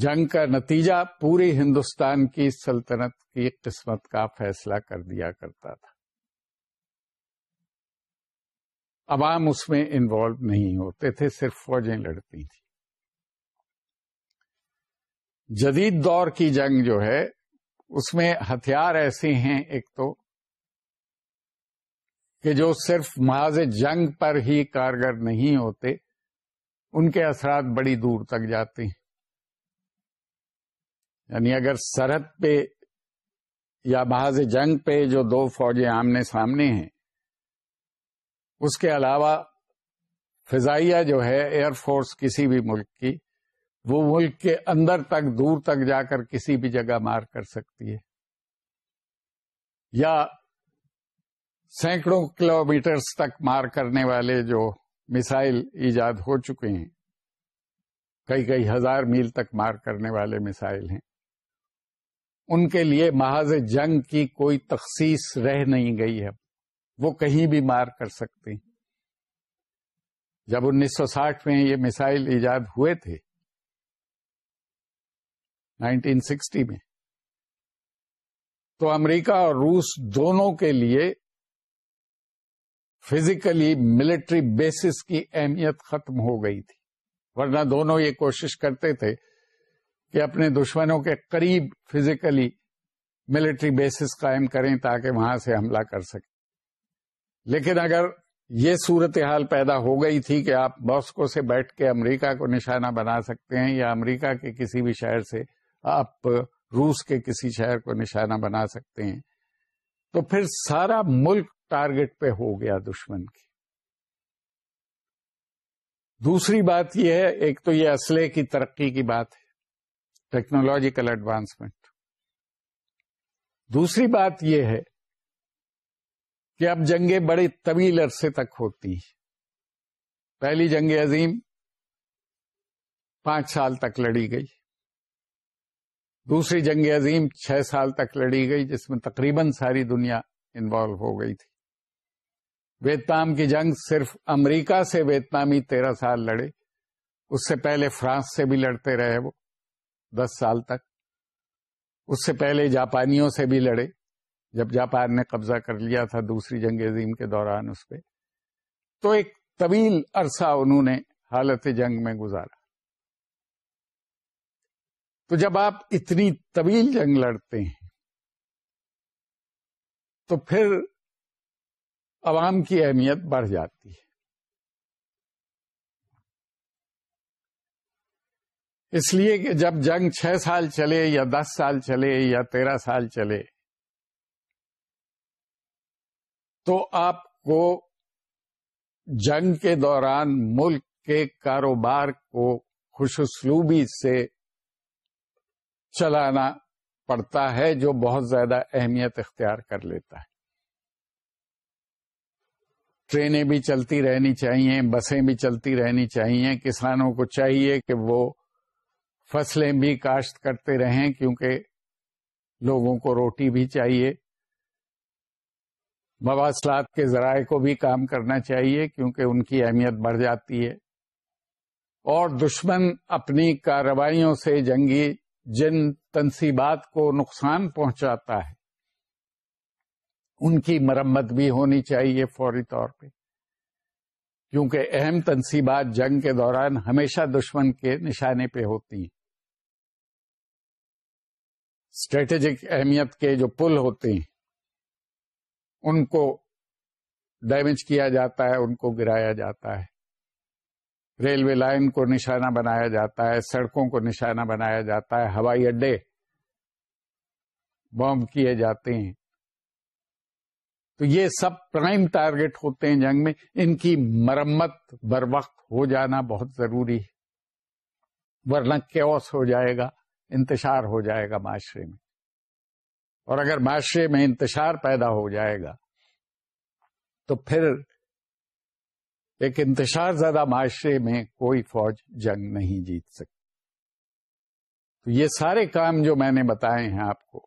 جنگ کا نتیجہ پوری ہندوستان کی سلطنت کی قسمت کا فیصلہ کر دیا کرتا تھا عوام اس میں انوالو نہیں ہوتے تھے صرف فوجیں لڑتی تھیں جدید دور کی جنگ جو ہے اس میں ہتھیار ایسے ہیں ایک تو کہ جو صرف محاذ جنگ پر ہی کارگر نہیں ہوتے ان کے اثرات بڑی دور تک جاتے ہیں یعنی اگر سرحد پہ یا محاذ جنگ پہ جو دو فوجیں آمنے سامنے ہیں اس کے علاوہ فضائیہ جو ہے ایئر فورس کسی بھی ملک کی وہ ملک کے اندر تک دور تک جا کر کسی بھی جگہ مار کر سکتی ہے یا سینکڑوں کلو تک مار کرنے والے جو مسائل ایجاد ہو چکے ہیں کئی کئی ہزار میل تک مار کرنے والے مسائل ہیں ان کے لیے محاذ جنگ کی کوئی تخصیص رہ نہیں گئی ہے وہ کہیں بھی مار کر سکتے جب انیس سو ساٹھ میں یہ میسائل ایجاد ہوئے تھے نائنٹین سکسٹی میں تو امریکہ اور روس دونوں کے لیے فزیکلی ملٹری بیسس کی اہمیت ختم ہو گئی تھی ورنہ دونوں یہ کوشش کرتے تھے کہ اپنے دشمنوں کے قریب فزیکلی ملٹری بیسس قائم کریں تاکہ وہاں سے حملہ کر سکیں لیکن اگر یہ صورتحال پیدا ہو گئی تھی کہ آپ ماسکو سے بیٹھ کے امریکہ کو نشانہ بنا سکتے ہیں یا امریکہ کے کسی بھی شہر سے آپ روس کے کسی شہر کو نشانہ بنا سکتے ہیں تو پھر سارا ملک ٹارگٹ پہ ہو گیا دشمن کی دوسری بات یہ ہے ایک تو یہ اسلحے کی ترقی کی بات ہے ٹیکنالوجیکل ایڈوانسمنٹ دوسری بات یہ ہے کہ اب جنگیں بڑے طویل عرصے تک ہوتی ہیں پہلی جنگ عظیم پانچ سال تک لڑی گئی دوسری جنگ عظیم چھ سال تک لڑی گئی جس میں تقریباً ساری دنیا انوالو ہو گئی تھی ویتنام کی جنگ صرف امریکہ سے ویتنامی تیرہ سال لڑے اس سے پہلے فرانس سے بھی لڑتے رہے وہ دس سال تک اس سے پہلے جاپانیوں سے بھی لڑے جب جاپان نے قبضہ کر لیا تھا دوسری جنگ عظیم کے دوران اس پہ تو ایک طویل عرصہ انہوں نے حالت جنگ میں گزارا تو جب آپ اتنی طویل جنگ لڑتے ہیں تو پھر عوام کی اہمیت بڑھ جاتی ہے اس لیے کہ جب جنگ چھ سال چلے یا دس سال چلے یا تیرہ سال چلے تو آپ کو جنگ کے دوران ملک کے کاروبار کو خوش اسلوبی سے چلانا پڑتا ہے جو بہت زیادہ اہمیت اختیار کر لیتا ہے ٹرینیں بھی چلتی رہنی چاہیے بسیں بھی چلتی رہنی چاہیے کسانوں کو چاہیے کہ وہ فصلیں بھی کاشت کرتے رہیں کیونکہ لوگوں کو روٹی بھی چاہیے مواصلات کے ذرائع کو بھی کام کرنا چاہیے کیونکہ ان کی اہمیت بڑھ جاتی ہے اور دشمن اپنی کاروائیوں سے جنگی جن تنصیبات کو نقصان پہنچاتا ہے ان کی مرمت بھی ہونی چاہیے فوری طور پہ کیونکہ اہم تنصیبات جنگ کے دوران ہمیشہ دشمن کے نشانے پہ ہوتی ہیں اسٹریٹجک اہمیت کے جو پل ہوتے ہیں ان کو ڈیمیج کیا جاتا ہے ان کو گرایا جاتا ہے ریلوے لائن کو نشانہ بنایا جاتا ہے سڑکوں کو نشانہ بنایا جاتا ہے ہوائی اڈے بم کیے جاتے ہیں تو یہ سب پرائم ٹارگٹ ہوتے ہیں جنگ میں ان کی مرمت بر وقت ہو جانا بہت ضروری ہے ورنہ کیوس ہو جائے گا انتشار ہو جائے گا معاشرے میں اور اگر معاشرے میں انتشار پیدا ہو جائے گا تو پھر ایک انتشار زیادہ معاشرے میں کوئی فوج جنگ نہیں جیت سکتی تو یہ سارے کام جو میں نے بتائے ہیں آپ کو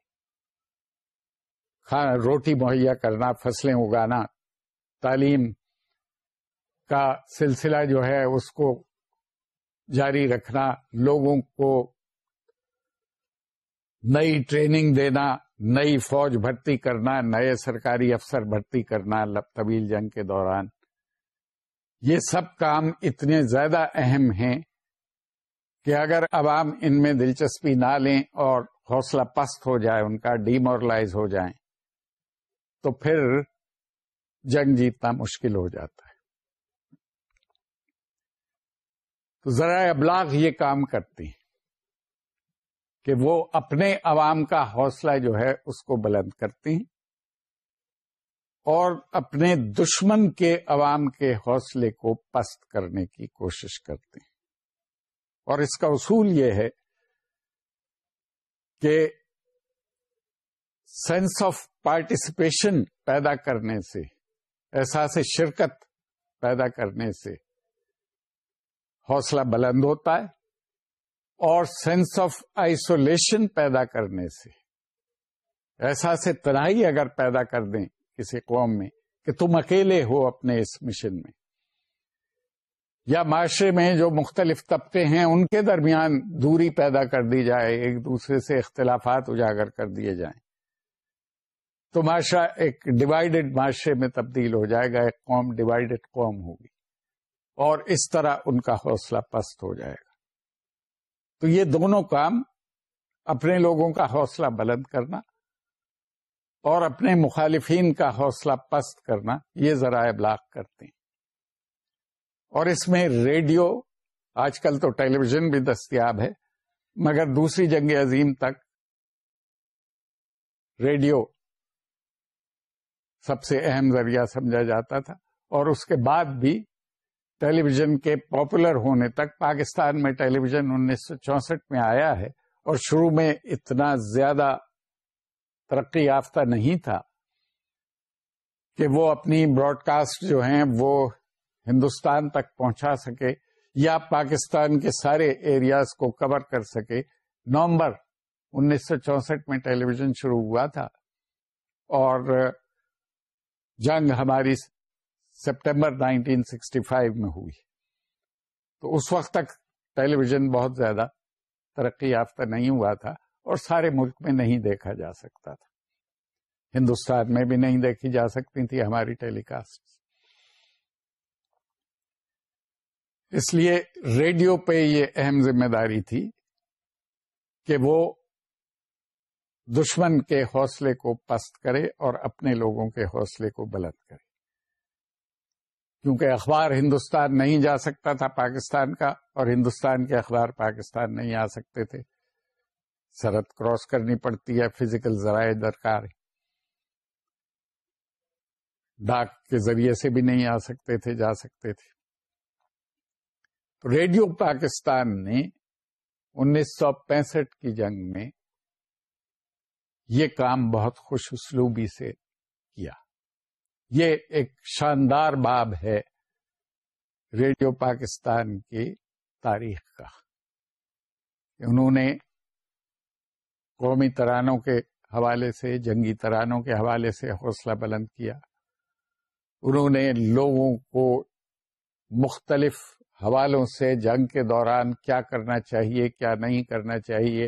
کھانا روٹی مہیا کرنا فصلیں اگانا تعلیم کا سلسلہ جو ہے اس کو جاری رکھنا لوگوں کو نئی ٹریننگ دینا نئی فوج بھرتی کرنا نئے سرکاری افسر بھرتی کرنا طویل جنگ کے دوران یہ سب کام اتنے زیادہ اہم ہیں کہ اگر عوام ان میں دلچسپی نہ لیں اور حوصلہ پست ہو جائے ان کا ڈیمورلائز ہو جائیں تو پھر جنگ جیتنا مشکل ہو جاتا ہے تو ذرائع ابلاغ یہ کام کرتے ہیں کہ وہ اپنے عوام کا حوصلہ جو ہے اس کو بلند کرتے ہیں اور اپنے دشمن کے عوام کے حوصلے کو پست کرنے کی کوشش کرتے ہیں اور اس کا اصول یہ ہے کہ سینس آف پارٹیسپیشن پیدا کرنے سے احساس شرکت پیدا کرنے سے حوصلہ بلند ہوتا ہے اور سینس آف آئسولیشن پیدا کرنے سے ایسا سے تنہائی اگر پیدا کر دیں کسی قوم میں کہ تم اکیلے ہو اپنے اس مشن میں یا معاشرے میں جو مختلف طبقے ہیں ان کے درمیان دوری پیدا کر دی جائے ایک دوسرے سے اختلافات اجاگر کر دیے جائیں تو معاشرہ ایک ڈیوائڈیڈ معاشرے میں تبدیل ہو جائے گا ایک قوم ڈیوائڈیڈ قوم ہوگی اور اس طرح ان کا حوصلہ پست ہو جائے گا تو یہ دونوں کام اپنے لوگوں کا حوصلہ بلند کرنا اور اپنے مخالفین کا حوصلہ پست کرنا یہ ذرائع ابلاغ کرتے ہیں اور اس میں ریڈیو آج کل تو ٹیلی ویژن بھی دستیاب ہے مگر دوسری جنگ عظیم تک ریڈیو سب سے اہم ذریعہ سمجھا جاتا تھا اور اس کے بعد بھی ٹیلی ویژن کے پاپولر ہونے تک پاکستان میں ٹیلی ویژن انیس سو چونسٹھ میں آیا ہے اور شروع میں اتنا زیادہ ترقی یافتہ نہیں تھا کہ وہ اپنی براڈ کاسٹ جو ہیں وہ ہندوستان تک پہنچا سکے یا پاکستان کے سارے ایریاز کو کور کر سکے نومبر انیس سو چونسٹھ میں ٹیلی ویژن شروع ہوا تھا اور جنگ ہماری سپٹمبر 1965 میں ہوئی تو اس وقت تک ٹیلی ویژن بہت زیادہ ترقی یافتہ نہیں ہوا تھا اور سارے ملک میں نہیں دیکھا جا سکتا تھا ہندوستان میں بھی نہیں دیکھی جا سکتی تھی ہماری ٹیلی کاسٹ اس لیے ریڈیو پہ یہ اہم ذمہ داری تھی کہ وہ دشمن کے حوصلے کو پست کرے اور اپنے لوگوں کے حوصلے کو بلند کرے کیونکہ اخبار ہندوستان نہیں جا سکتا تھا پاکستان کا اور ہندوستان کے اخبار پاکستان نہیں آ سکتے تھے سرحد کراس کرنی پڑتی ہے فزیکل ذرائع درکار ڈاک کے ذریعے سے بھی نہیں آ سکتے تھے جا سکتے تھے تو ریڈیو پاکستان نے انیس سو پینسٹھ کی جنگ میں یہ کام بہت خوش اسلوبی سے یہ ایک شاندار باب ہے ریڈیو پاکستان کی تاریخ کا انہوں نے قومی ترانوں کے حوالے سے جنگی ترانوں کے حوالے سے حوصلہ بلند کیا انہوں نے لوگوں کو مختلف حوالوں سے جنگ کے دوران کیا کرنا چاہیے کیا نہیں کرنا چاہیے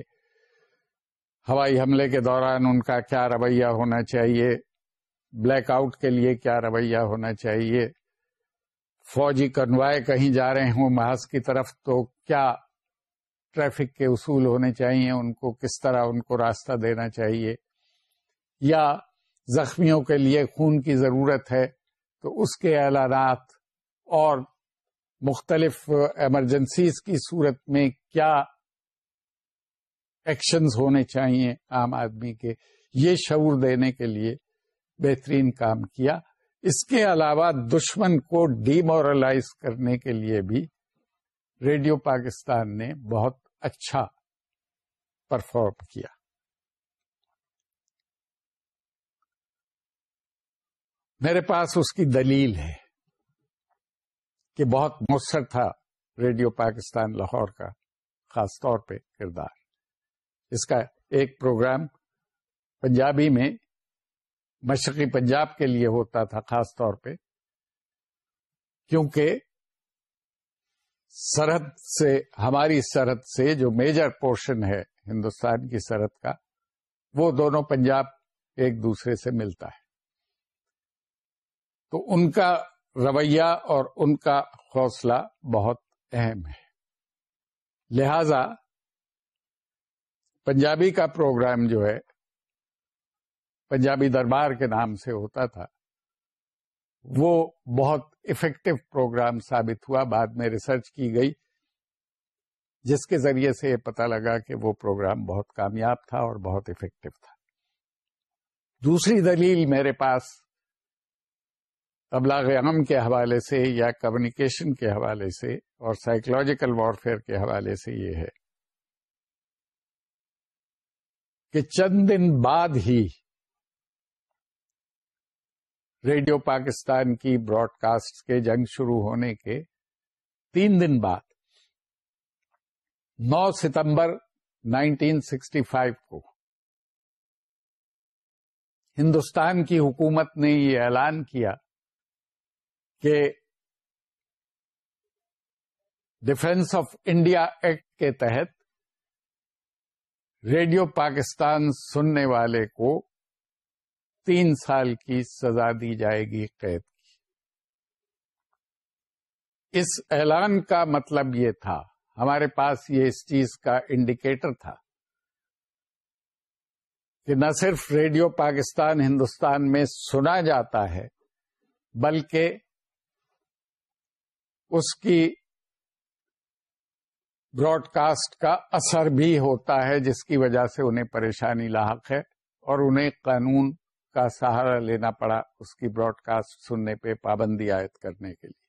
ہوائی حملے کے دوران ان کا کیا رویہ ہونا چاہیے بلیک آؤٹ کے لیے کیا رویہ ہونا چاہیے فوجی کنوائے کہیں جا رہے ہوں محاذ کی طرف تو کیا ٹریفک کے اصول ہونے چاہیے ان کو کس طرح ان کو راستہ دینا چاہیے یا زخمیوں کے لیے خون کی ضرورت ہے تو اس کے اعلانات اور مختلف ایمرجنسیز کی صورت میں کیا ایکشنز ہونے چاہیے عام آدمی کے یہ شعور دینے کے لیے بہترین کام کیا اس کے علاوہ دشمن کو ڈی مورلائز کرنے کے لیے بھی ریڈیو پاکستان نے بہت اچھا پرفارم کیا میرے پاس اس کی دلیل ہے کہ بہت مؤثر تھا ریڈیو پاکستان لاہور کا خاص طور پہ کردار اس کا ایک پروگرام پنجابی میں مشرقی پنجاب کے لیے ہوتا تھا خاص طور پہ کیونکہ سرحد سے ہماری سرحد سے جو میجر پورشن ہے ہندوستان کی سرحد کا وہ دونوں پنجاب ایک دوسرے سے ملتا ہے تو ان کا رویہ اور ان کا حوصلہ بہت اہم ہے لہذا پنجابی کا پروگرام جو ہے پنجابی دربار کے نام سے ہوتا تھا وہ بہت افیکٹو پروگرام ثابت ہوا بعد میں ریسرچ کی گئی جس کے ذریعے سے یہ پتا لگا کہ وہ پروگرام بہت کامیاب تھا اور بہت افیکٹو تھا دوسری دلیل میرے پاس ابلاغ عام کے حوالے سے یا کمیونیکیشن کے حوالے سے اور سائیکولوجیکل وارفیئر کے حوالے سے یہ ہے کہ چند دن بعد ہی ریڈیو پاکستان کی براڈ کاسٹ کے جنگ شروع ہونے کے تین دن بعد نو ستمبر نائنٹین سکسٹی فائیو کو ہندوستان کی حکومت نے یہ اعلان کیا کہ ڈیفینس آف انڈیا ایکٹ کے تحت ریڈیو پاکستان سننے والے کو تین سال کی سزا دی جائے گی قید کی اس اعلان کا مطلب یہ تھا ہمارے پاس یہ اس چیز کا انڈیکیٹر تھا کہ نہ صرف ریڈیو پاکستان ہندوستان میں سنا جاتا ہے بلکہ اس کی براڈ کاسٹ کا اثر بھی ہوتا ہے جس کی وجہ سے انہیں پریشانی لاحق ہے اور انہیں قانون کا سہارا لینا پڑا اس کی براڈ کاسٹ سننے پہ پابندی عائد کرنے کے لیے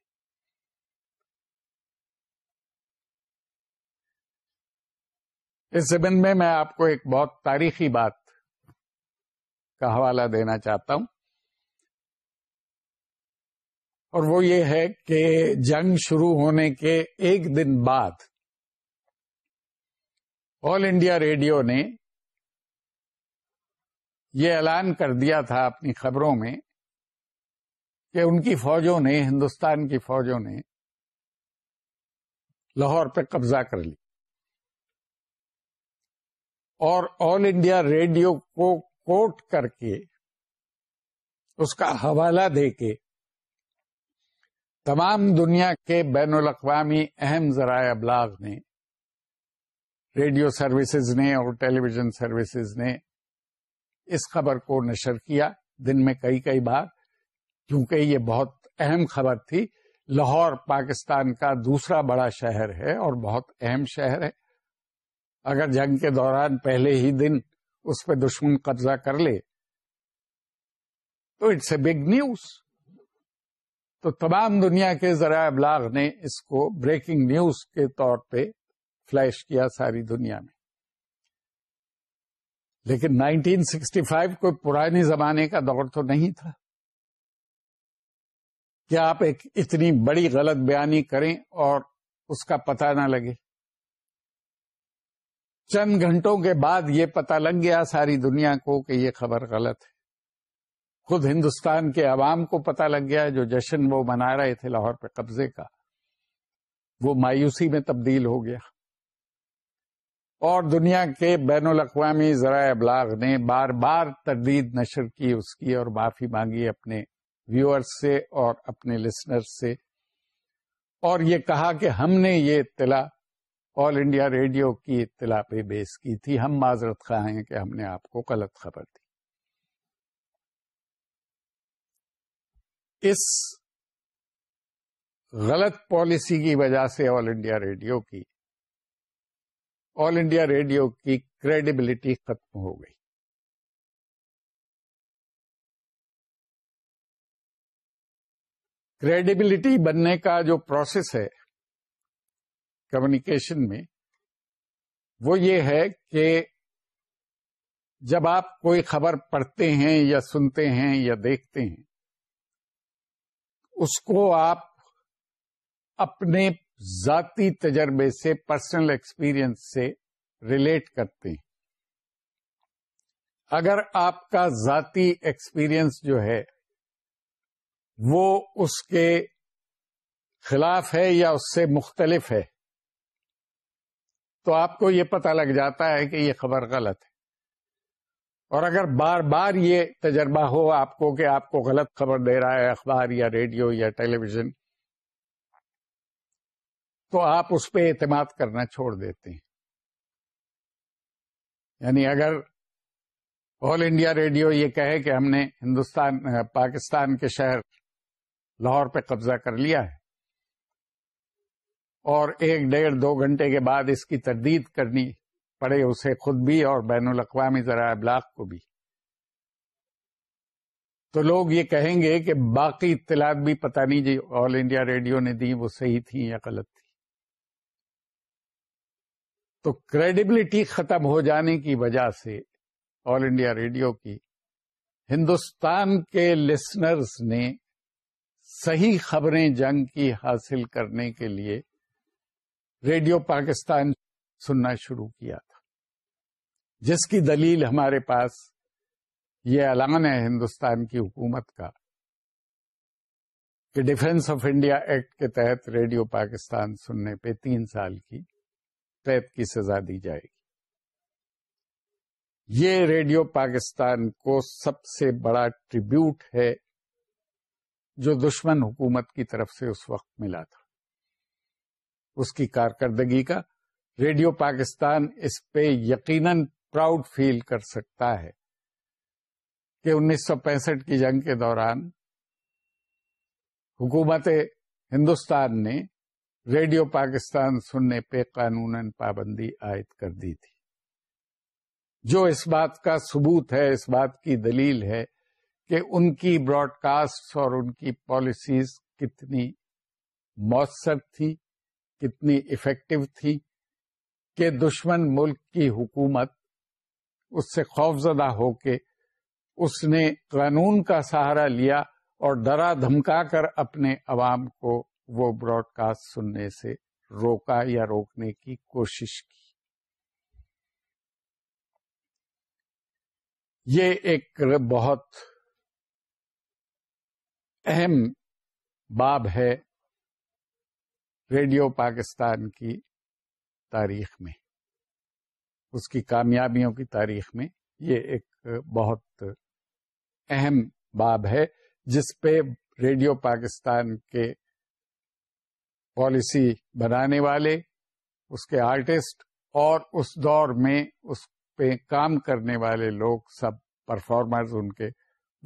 اس میں میں آپ کو ایک بہت تاریخی بات کا حوالہ دینا چاہتا ہوں اور وہ یہ ہے کہ جنگ شروع ہونے کے ایک دن بعد آل انڈیا ریڈیو نے یہ اعلان کر دیا تھا اپنی خبروں میں کہ ان کی فوجوں نے ہندوستان کی فوجوں نے لاہور پہ قبضہ کر لی اور آل انڈیا ریڈیو کو کوٹ کر کے اس کا حوالہ دے کے تمام دنیا کے بین الاقوامی اہم ذرائع ابلاغ نے ریڈیو سروسز نے اور ٹیلی ویژن سروسز نے اس خبر کو نشر کیا دن میں کئی کئی بار کیونکہ یہ بہت اہم خبر تھی لاہور پاکستان کا دوسرا بڑا شہر ہے اور بہت اہم شہر ہے اگر جنگ کے دوران پہلے ہی دن اس پہ دشمن قبضہ کر لے تو اٹس اے بگ نیوز تو تمام دنیا کے ذرائع ابلاغ نے اس کو بریکنگ نیوز کے طور پہ فلیش کیا ساری دنیا میں لیکن نائنٹین سکسٹی فائیو کوئی پرانے زمانے کا دور تو نہیں تھا کیا آپ ایک اتنی بڑی غلط بیانی کریں اور اس کا پتہ نہ لگے چند گھنٹوں کے بعد یہ پتہ لگ گیا ساری دنیا کو کہ یہ خبر غلط ہے خود ہندوستان کے عوام کو پتہ لگ گیا جو جشن وہ منا رہے تھے لاہور پہ قبضے کا وہ مایوسی میں تبدیل ہو گیا اور دنیا کے بین الاقوامی ذرائع ابلاغ نے بار بار تردید نشر کی اس کی اور معافی مانگی اپنے ویور سے اور اپنے لسنر سے اور یہ کہا کہ ہم نے یہ اطلاع آل انڈیا ریڈیو کی اطلاع پہ بیس کی تھی ہم معذرت خواہ ہیں کہ ہم نے آپ کو غلط خبر دی اس غلط پالیسی کی وجہ سے آل انڈیا ریڈیو کی آل انڈیا ریڈیو کی کریڈیبلٹی ختم ہو گئی کریڈیبلٹی بننے کا جو پروسیس ہے کمیونیکیشن میں وہ یہ ہے کہ جب آپ کوئی خبر پڑھتے ہیں یا سنتے ہیں یا دیکھتے ہیں اس کو آپ اپنے ذاتی تجربے سے پرسنل ایکسپیرئنس سے ریلیٹ کرتے ہیں اگر آپ کا ذاتی ایکسپیرئنس جو ہے وہ اس کے خلاف ہے یا اس سے مختلف ہے تو آپ کو یہ پتہ لگ جاتا ہے کہ یہ خبر غلط ہے اور اگر بار بار یہ تجربہ ہو آپ کو کہ آپ کو غلط خبر دے رہا ہے اخبار یا ریڈیو یا ٹیلی ویژن تو آپ اس پہ اعتماد کرنا چھوڑ دیتے ہیں یعنی اگر آل انڈیا ریڈیو یہ کہے کہ ہم نے ہندوستان پاکستان کے شہر لاہور پہ قبضہ کر لیا ہے اور ایک ڈیڑھ دو گھنٹے کے بعد اس کی تردید کرنی پڑے اسے خود بھی اور بین الاقوامی ذرائع ابلاغ کو بھی تو لوگ یہ کہیں گے کہ باقی اطلاعات بھی پتہ نہیں جی آل انڈیا ریڈیو نے دی وہ صحیح تھی یا غلط تھی تو کریڈیبلٹی ختم ہو جانے کی وجہ سے آل انڈیا ریڈیو کی ہندوستان کے لسنرز نے صحیح خبریں جنگ کی حاصل کرنے کے لیے ریڈیو پاکستان سننا شروع کیا تھا جس کی دلیل ہمارے پاس یہ اعلان ہے ہندوستان کی حکومت کا کہ ڈیفنس آف انڈیا ایکٹ کے تحت ریڈیو پاکستان سننے پہ تین سال کی کی سزا دی جائے گی یہ ریڈیو پاکستان کو سب سے بڑا ٹریبیوٹ ہے جو دشمن حکومت کی طرف سے اس وقت ملا تھا اس کی کارکردگی کا ریڈیو پاکستان اس پہ یقیناً پراؤڈ فیل کر سکتا ہے کہ انیس سو پینسٹھ کی جنگ کے دوران حکومت ہندوستان نے ریڈیو پاکستان سننے پہ قانون پابندی عائد کر دی تھی جو اس بات کا ثبوت ہے اس بات کی دلیل ہے کہ ان کی براڈ کاسٹ اور ان کی پالیسیز کتنی مؤثر تھی کتنی افیکٹو تھی کہ دشمن ملک کی حکومت اس سے خوفزدہ ہو کے اس نے قانون کا سہارا لیا اور ڈرا دھمکا کر اپنے عوام کو وہ براڈ کاسٹ سننے سے روکا یا روکنے کی کوشش کی یہ ایک بہت اہم باب ہے ریڈیو پاکستان کی تاریخ میں اس کی کامیابیوں کی تاریخ میں یہ ایک بہت اہم باب ہے جس پہ ریڈیو پاکستان کے پالیسی بنانے والے اس کے آرٹسٹ اور اس دور میں اس پہ کام کرنے والے لوگ سب پرفارمرز ان کے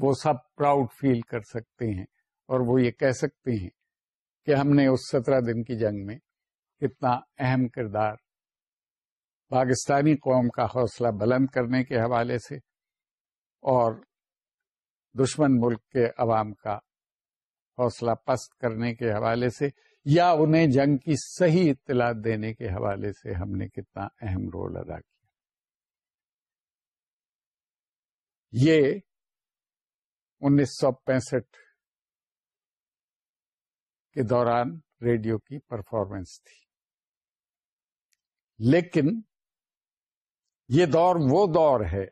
وہ سب پراؤڈ فیل کر سکتے ہیں اور وہ یہ کہہ سکتے ہیں کہ ہم نے اس سترہ دن کی جنگ میں کتنا اہم کردار پاکستانی قوم کا حوصلہ بلند کرنے کے حوالے سے اور دشمن ملک کے عوام کا حوصلہ پست کرنے کے حوالے سے یا انہیں جنگ کی صحیح اطلاع دینے کے حوالے سے ہم نے کتنا اہم رول ادا کیا یہ انیس سو پینسٹھ کے دوران ریڈیو کی پرفارمنس تھی لیکن یہ دور وہ دور ہے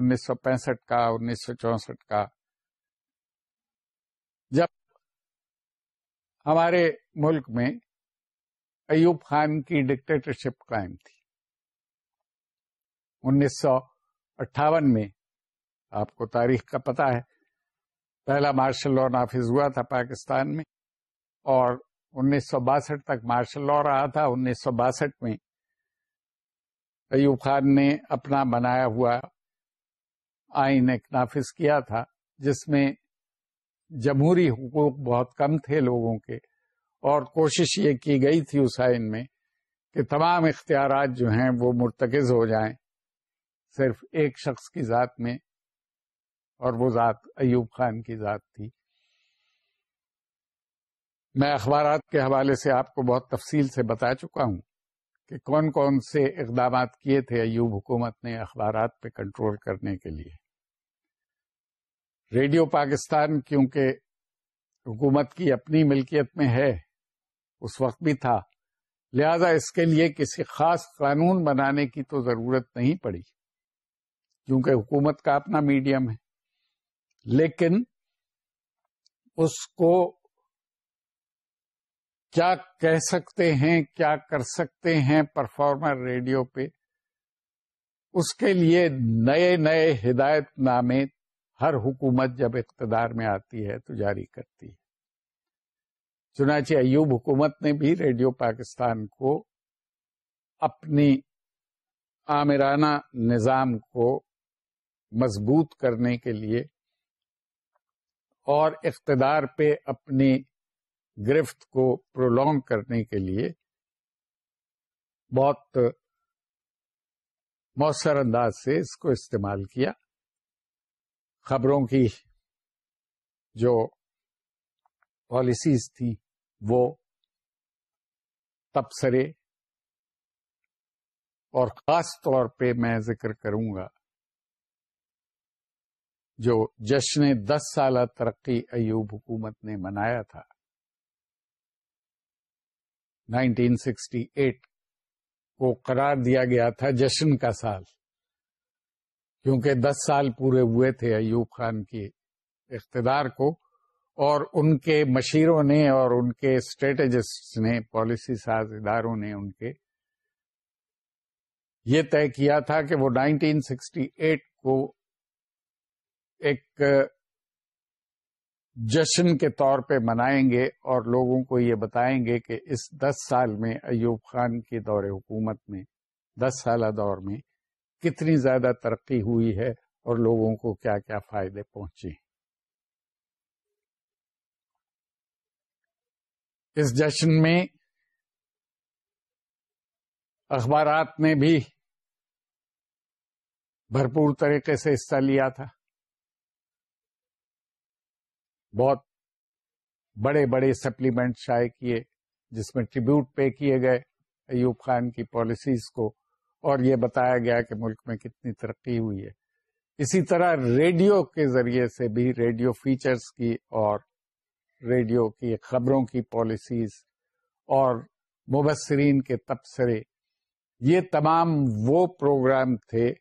انیس سو پینسٹھ کا انیس سو چونسٹھ کا جب ہمارے ملک میں ایوب خان کی ڈکٹیٹرشپ قائم تھی انیس سو اٹھاون میں آپ کو تاریخ کا پتا ہے پہلا مارشل لا نافذ ہوا تھا پاکستان میں اور انیس سو باسٹھ تک مارشل لا رہا تھا انیس سو باسٹھ میں ایوب خان نے اپنا بنایا ہوا آئین ایک نافذ کیا تھا جس میں جمہوری حقوق بہت کم تھے لوگوں کے اور کوشش یہ کی گئی تھی اس آئین میں کہ تمام اختیارات جو ہیں وہ مرتکز ہو جائیں صرف ایک شخص کی ذات میں اور وہ ذات ایوب خان کی ذات تھی میں اخبارات کے حوالے سے آپ کو بہت تفصیل سے بتا چکا ہوں کہ کون کون سے اقدامات کیے تھے ایوب حکومت نے اخبارات پہ کنٹرول کرنے کے لیے ریڈیو پاکستان کیونکہ حکومت کی اپنی ملکیت میں ہے اس وقت بھی تھا لہذا اس کے لیے کسی خاص قانون بنانے کی تو ضرورت نہیں پڑی کیونکہ حکومت کا اپنا میڈیم ہے لیکن اس کو کیا کہہ سکتے ہیں کیا کر سکتے ہیں پرفارمر ریڈیو پہ اس کے لیے نئے نئے ہدایت نامے ہر حکومت جب اقتدار میں آتی ہے تو جاری کرتی ہے چنانچہ ایوب حکومت نے بھی ریڈیو پاکستان کو اپنی آمرانہ نظام کو مضبوط کرنے کے لیے اور اقتدار پہ اپنی گرفت کو پرولونگ کرنے کے لیے بہت مؤثر انداز سے اس کو استعمال کیا خبروں کی جو پالیسیز تھی وہ تبصرے اور خاص طور پہ میں ذکر کروں گا جو جشن دس سالہ ترقی ایوب حکومت نے منایا تھا نائنٹین سکسٹی ایٹ کو قرار دیا گیا تھا جشن کا سال کیونکہ دس سال پورے ہوئے تھے ایوب خان کی اقتدار کو اور ان کے مشیروں نے اور ان کے اسٹریٹجسٹ نے پالیسی ساز اداروں نے ان کے یہ طے کیا تھا کہ وہ نائنٹین سکسٹی ایٹ کو ایک جشن کے طور پہ منائیں گے اور لوگوں کو یہ بتائیں گے کہ اس دس سال میں ایوب خان کے دور حکومت میں دس سالہ دور میں کتنی زیادہ ترقی ہوئی ہے اور لوگوں کو کیا کیا فائدے پہنچے اس جشن میں اخبارات نے بھی بھرپور طریقے سے حصہ لیا تھا بہت بڑے بڑے سپلیمنٹ شائع کیے جس میں ٹریبیوٹ پے کیے گئے ایوب خان کی پالیسیز کو اور یہ بتایا گیا کہ ملک میں کتنی ترقی ہوئی ہے اسی طرح ریڈیو کے ذریعے سے بھی ریڈیو فیچرز کی اور ریڈیو کی خبروں کی پالیسیز اور مبصرین کے تبصرے یہ تمام وہ پروگرام تھے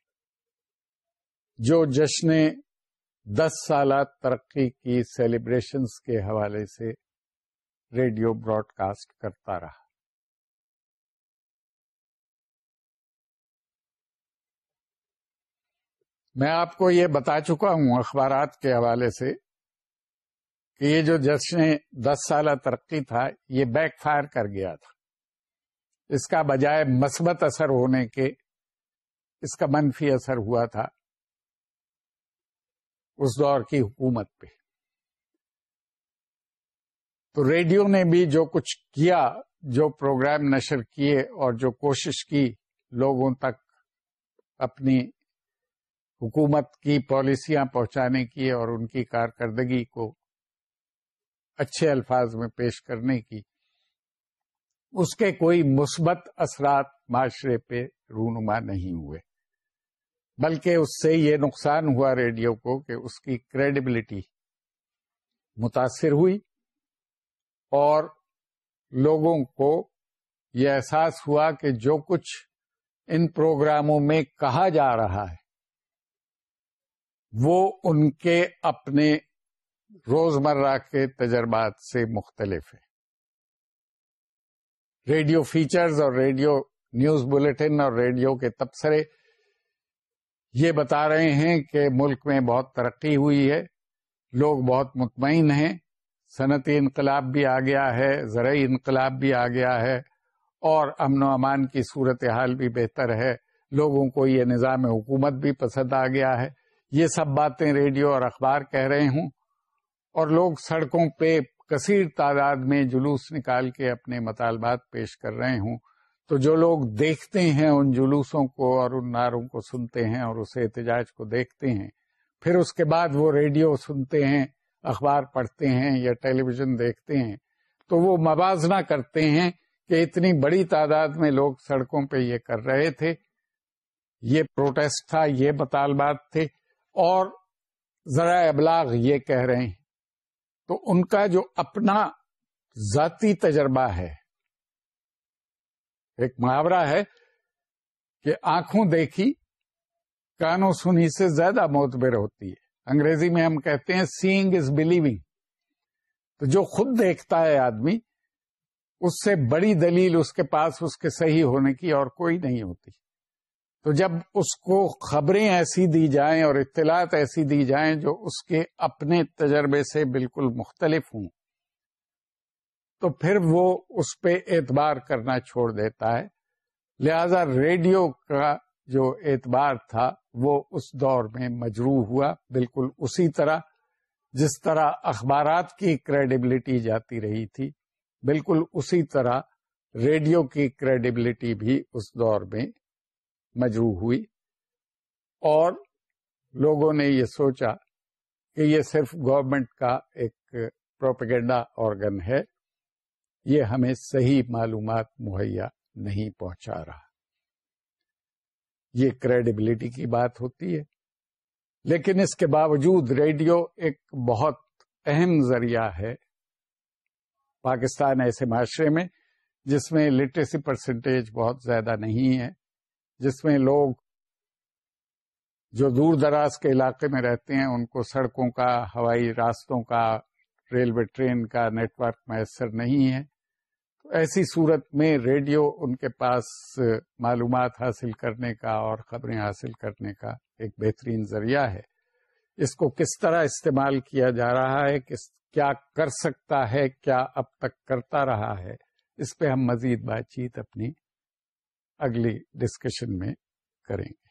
جو جشن دس سالہ ترقی کی سیلیبریشنز کے حوالے سے ریڈیو براڈ کاسٹ کرتا رہا میں آپ کو یہ بتا چکا ہوں اخبارات کے حوالے سے کہ یہ جو جشن دس سالہ ترقی تھا یہ بیک فائر کر گیا تھا اس کا بجائے مثبت اثر ہونے کے اس کا منفی اثر ہوا تھا اس دور کی حکومت پہ تو ریڈیو نے بھی جو کچھ کیا جو پروگرام نشر کیے اور جو کوشش کی لوگوں تک اپنی حکومت کی پالیسیاں پہنچانے کی اور ان کی کارکردگی کو اچھے الفاظ میں پیش کرنے کی اس کے کوئی مثبت اثرات معاشرے پہ رونما نہیں ہوئے بلکہ اس سے یہ نقصان ہوا ریڈیو کو کہ اس کی کریڈبلٹی متاثر ہوئی اور لوگوں کو یہ احساس ہوا کہ جو کچھ ان پروگراموں میں کہا جا رہا ہے وہ ان کے اپنے روز مرہ کے تجربات سے مختلف ہے ریڈیو فیچرز اور ریڈیو نیوز بلٹن اور ریڈیو کے تبصرے یہ بتا رہے ہیں کہ ملک میں بہت ترقی ہوئی ہے لوگ بہت مطمئن ہیں صنعتی انقلاب بھی آ گیا ہے زرعی انقلاب بھی آ گیا ہے اور امن و امان کی صورتحال بھی بہتر ہے لوگوں کو یہ نظام حکومت بھی پسند آ گیا ہے یہ سب باتیں ریڈیو اور اخبار کہہ رہے ہوں اور لوگ سڑکوں پہ کثیر تعداد میں جلوس نکال کے اپنے مطالبات پیش کر رہے ہوں تو جو لوگ دیکھتے ہیں ان جلوسوں کو اور ان ناروں کو سنتے ہیں اور اس احتجاج کو دیکھتے ہیں پھر اس کے بعد وہ ریڈیو سنتے ہیں اخبار پڑھتے ہیں یا ٹیلی ویژن دیکھتے ہیں تو وہ موازنہ کرتے ہیں کہ اتنی بڑی تعداد میں لوگ سڑکوں پہ یہ کر رہے تھے یہ پروٹیسٹ تھا یہ مطالبات تھے اور ذرائع ابلاغ یہ کہہ رہے ہیں تو ان کا جو اپنا ذاتی تجربہ ہے ایک محاورہ ہے کہ آنکھوں دیکھی کانوں سنی سے زیادہ موت ہوتی ہے انگریزی میں ہم کہتے ہیں سینگ از بلیونگ تو جو خود دیکھتا ہے آدمی اس سے بڑی دلیل اس کے پاس اس کے صحیح ہونے کی اور کوئی نہیں ہوتی تو جب اس کو خبریں ایسی دی جائیں اور اطلاعات ایسی دی جائیں جو اس کے اپنے تجربے سے بالکل مختلف ہوں تو پھر وہ اس پہ اعتبار کرنا چھوڑ دیتا ہے لہذا ریڈیو کا جو اعتبار تھا وہ اس دور میں مجروح ہوا بالکل اسی طرح جس طرح اخبارات کی کریڈیبلٹی جاتی رہی تھی بالکل اسی طرح ریڈیو کی کریڈیبلٹی بھی اس دور میں مجروح ہوئی اور لوگوں نے یہ سوچا کہ یہ صرف گورمنٹ کا ایک پروپیگنڈا آرگن ہے یہ ہمیں صحیح معلومات مہیا نہیں پہنچا رہا یہ کریڈیبلٹی کی بات ہوتی ہے لیکن اس کے باوجود ریڈیو ایک بہت اہم ذریعہ ہے پاکستان ایسے معاشرے میں جس میں لٹریسی پرسنٹیج بہت زیادہ نہیں ہے جس میں لوگ جو دور دراز کے علاقے میں رہتے ہیں ان کو سڑکوں کا ہوائی راستوں کا ریلوے ٹرین کا نیٹ ورک میسر نہیں ہے تو ایسی صورت میں ریڈیو ان کے پاس معلومات حاصل کرنے کا اور خبریں حاصل کرنے کا ایک بہترین ذریعہ ہے اس کو کس طرح استعمال کیا جا رہا ہے کس کیا کر سکتا ہے کیا اب تک کرتا رہا ہے اس پہ ہم مزید بات چیت اپنی اگلی ڈسکشن میں کریں گے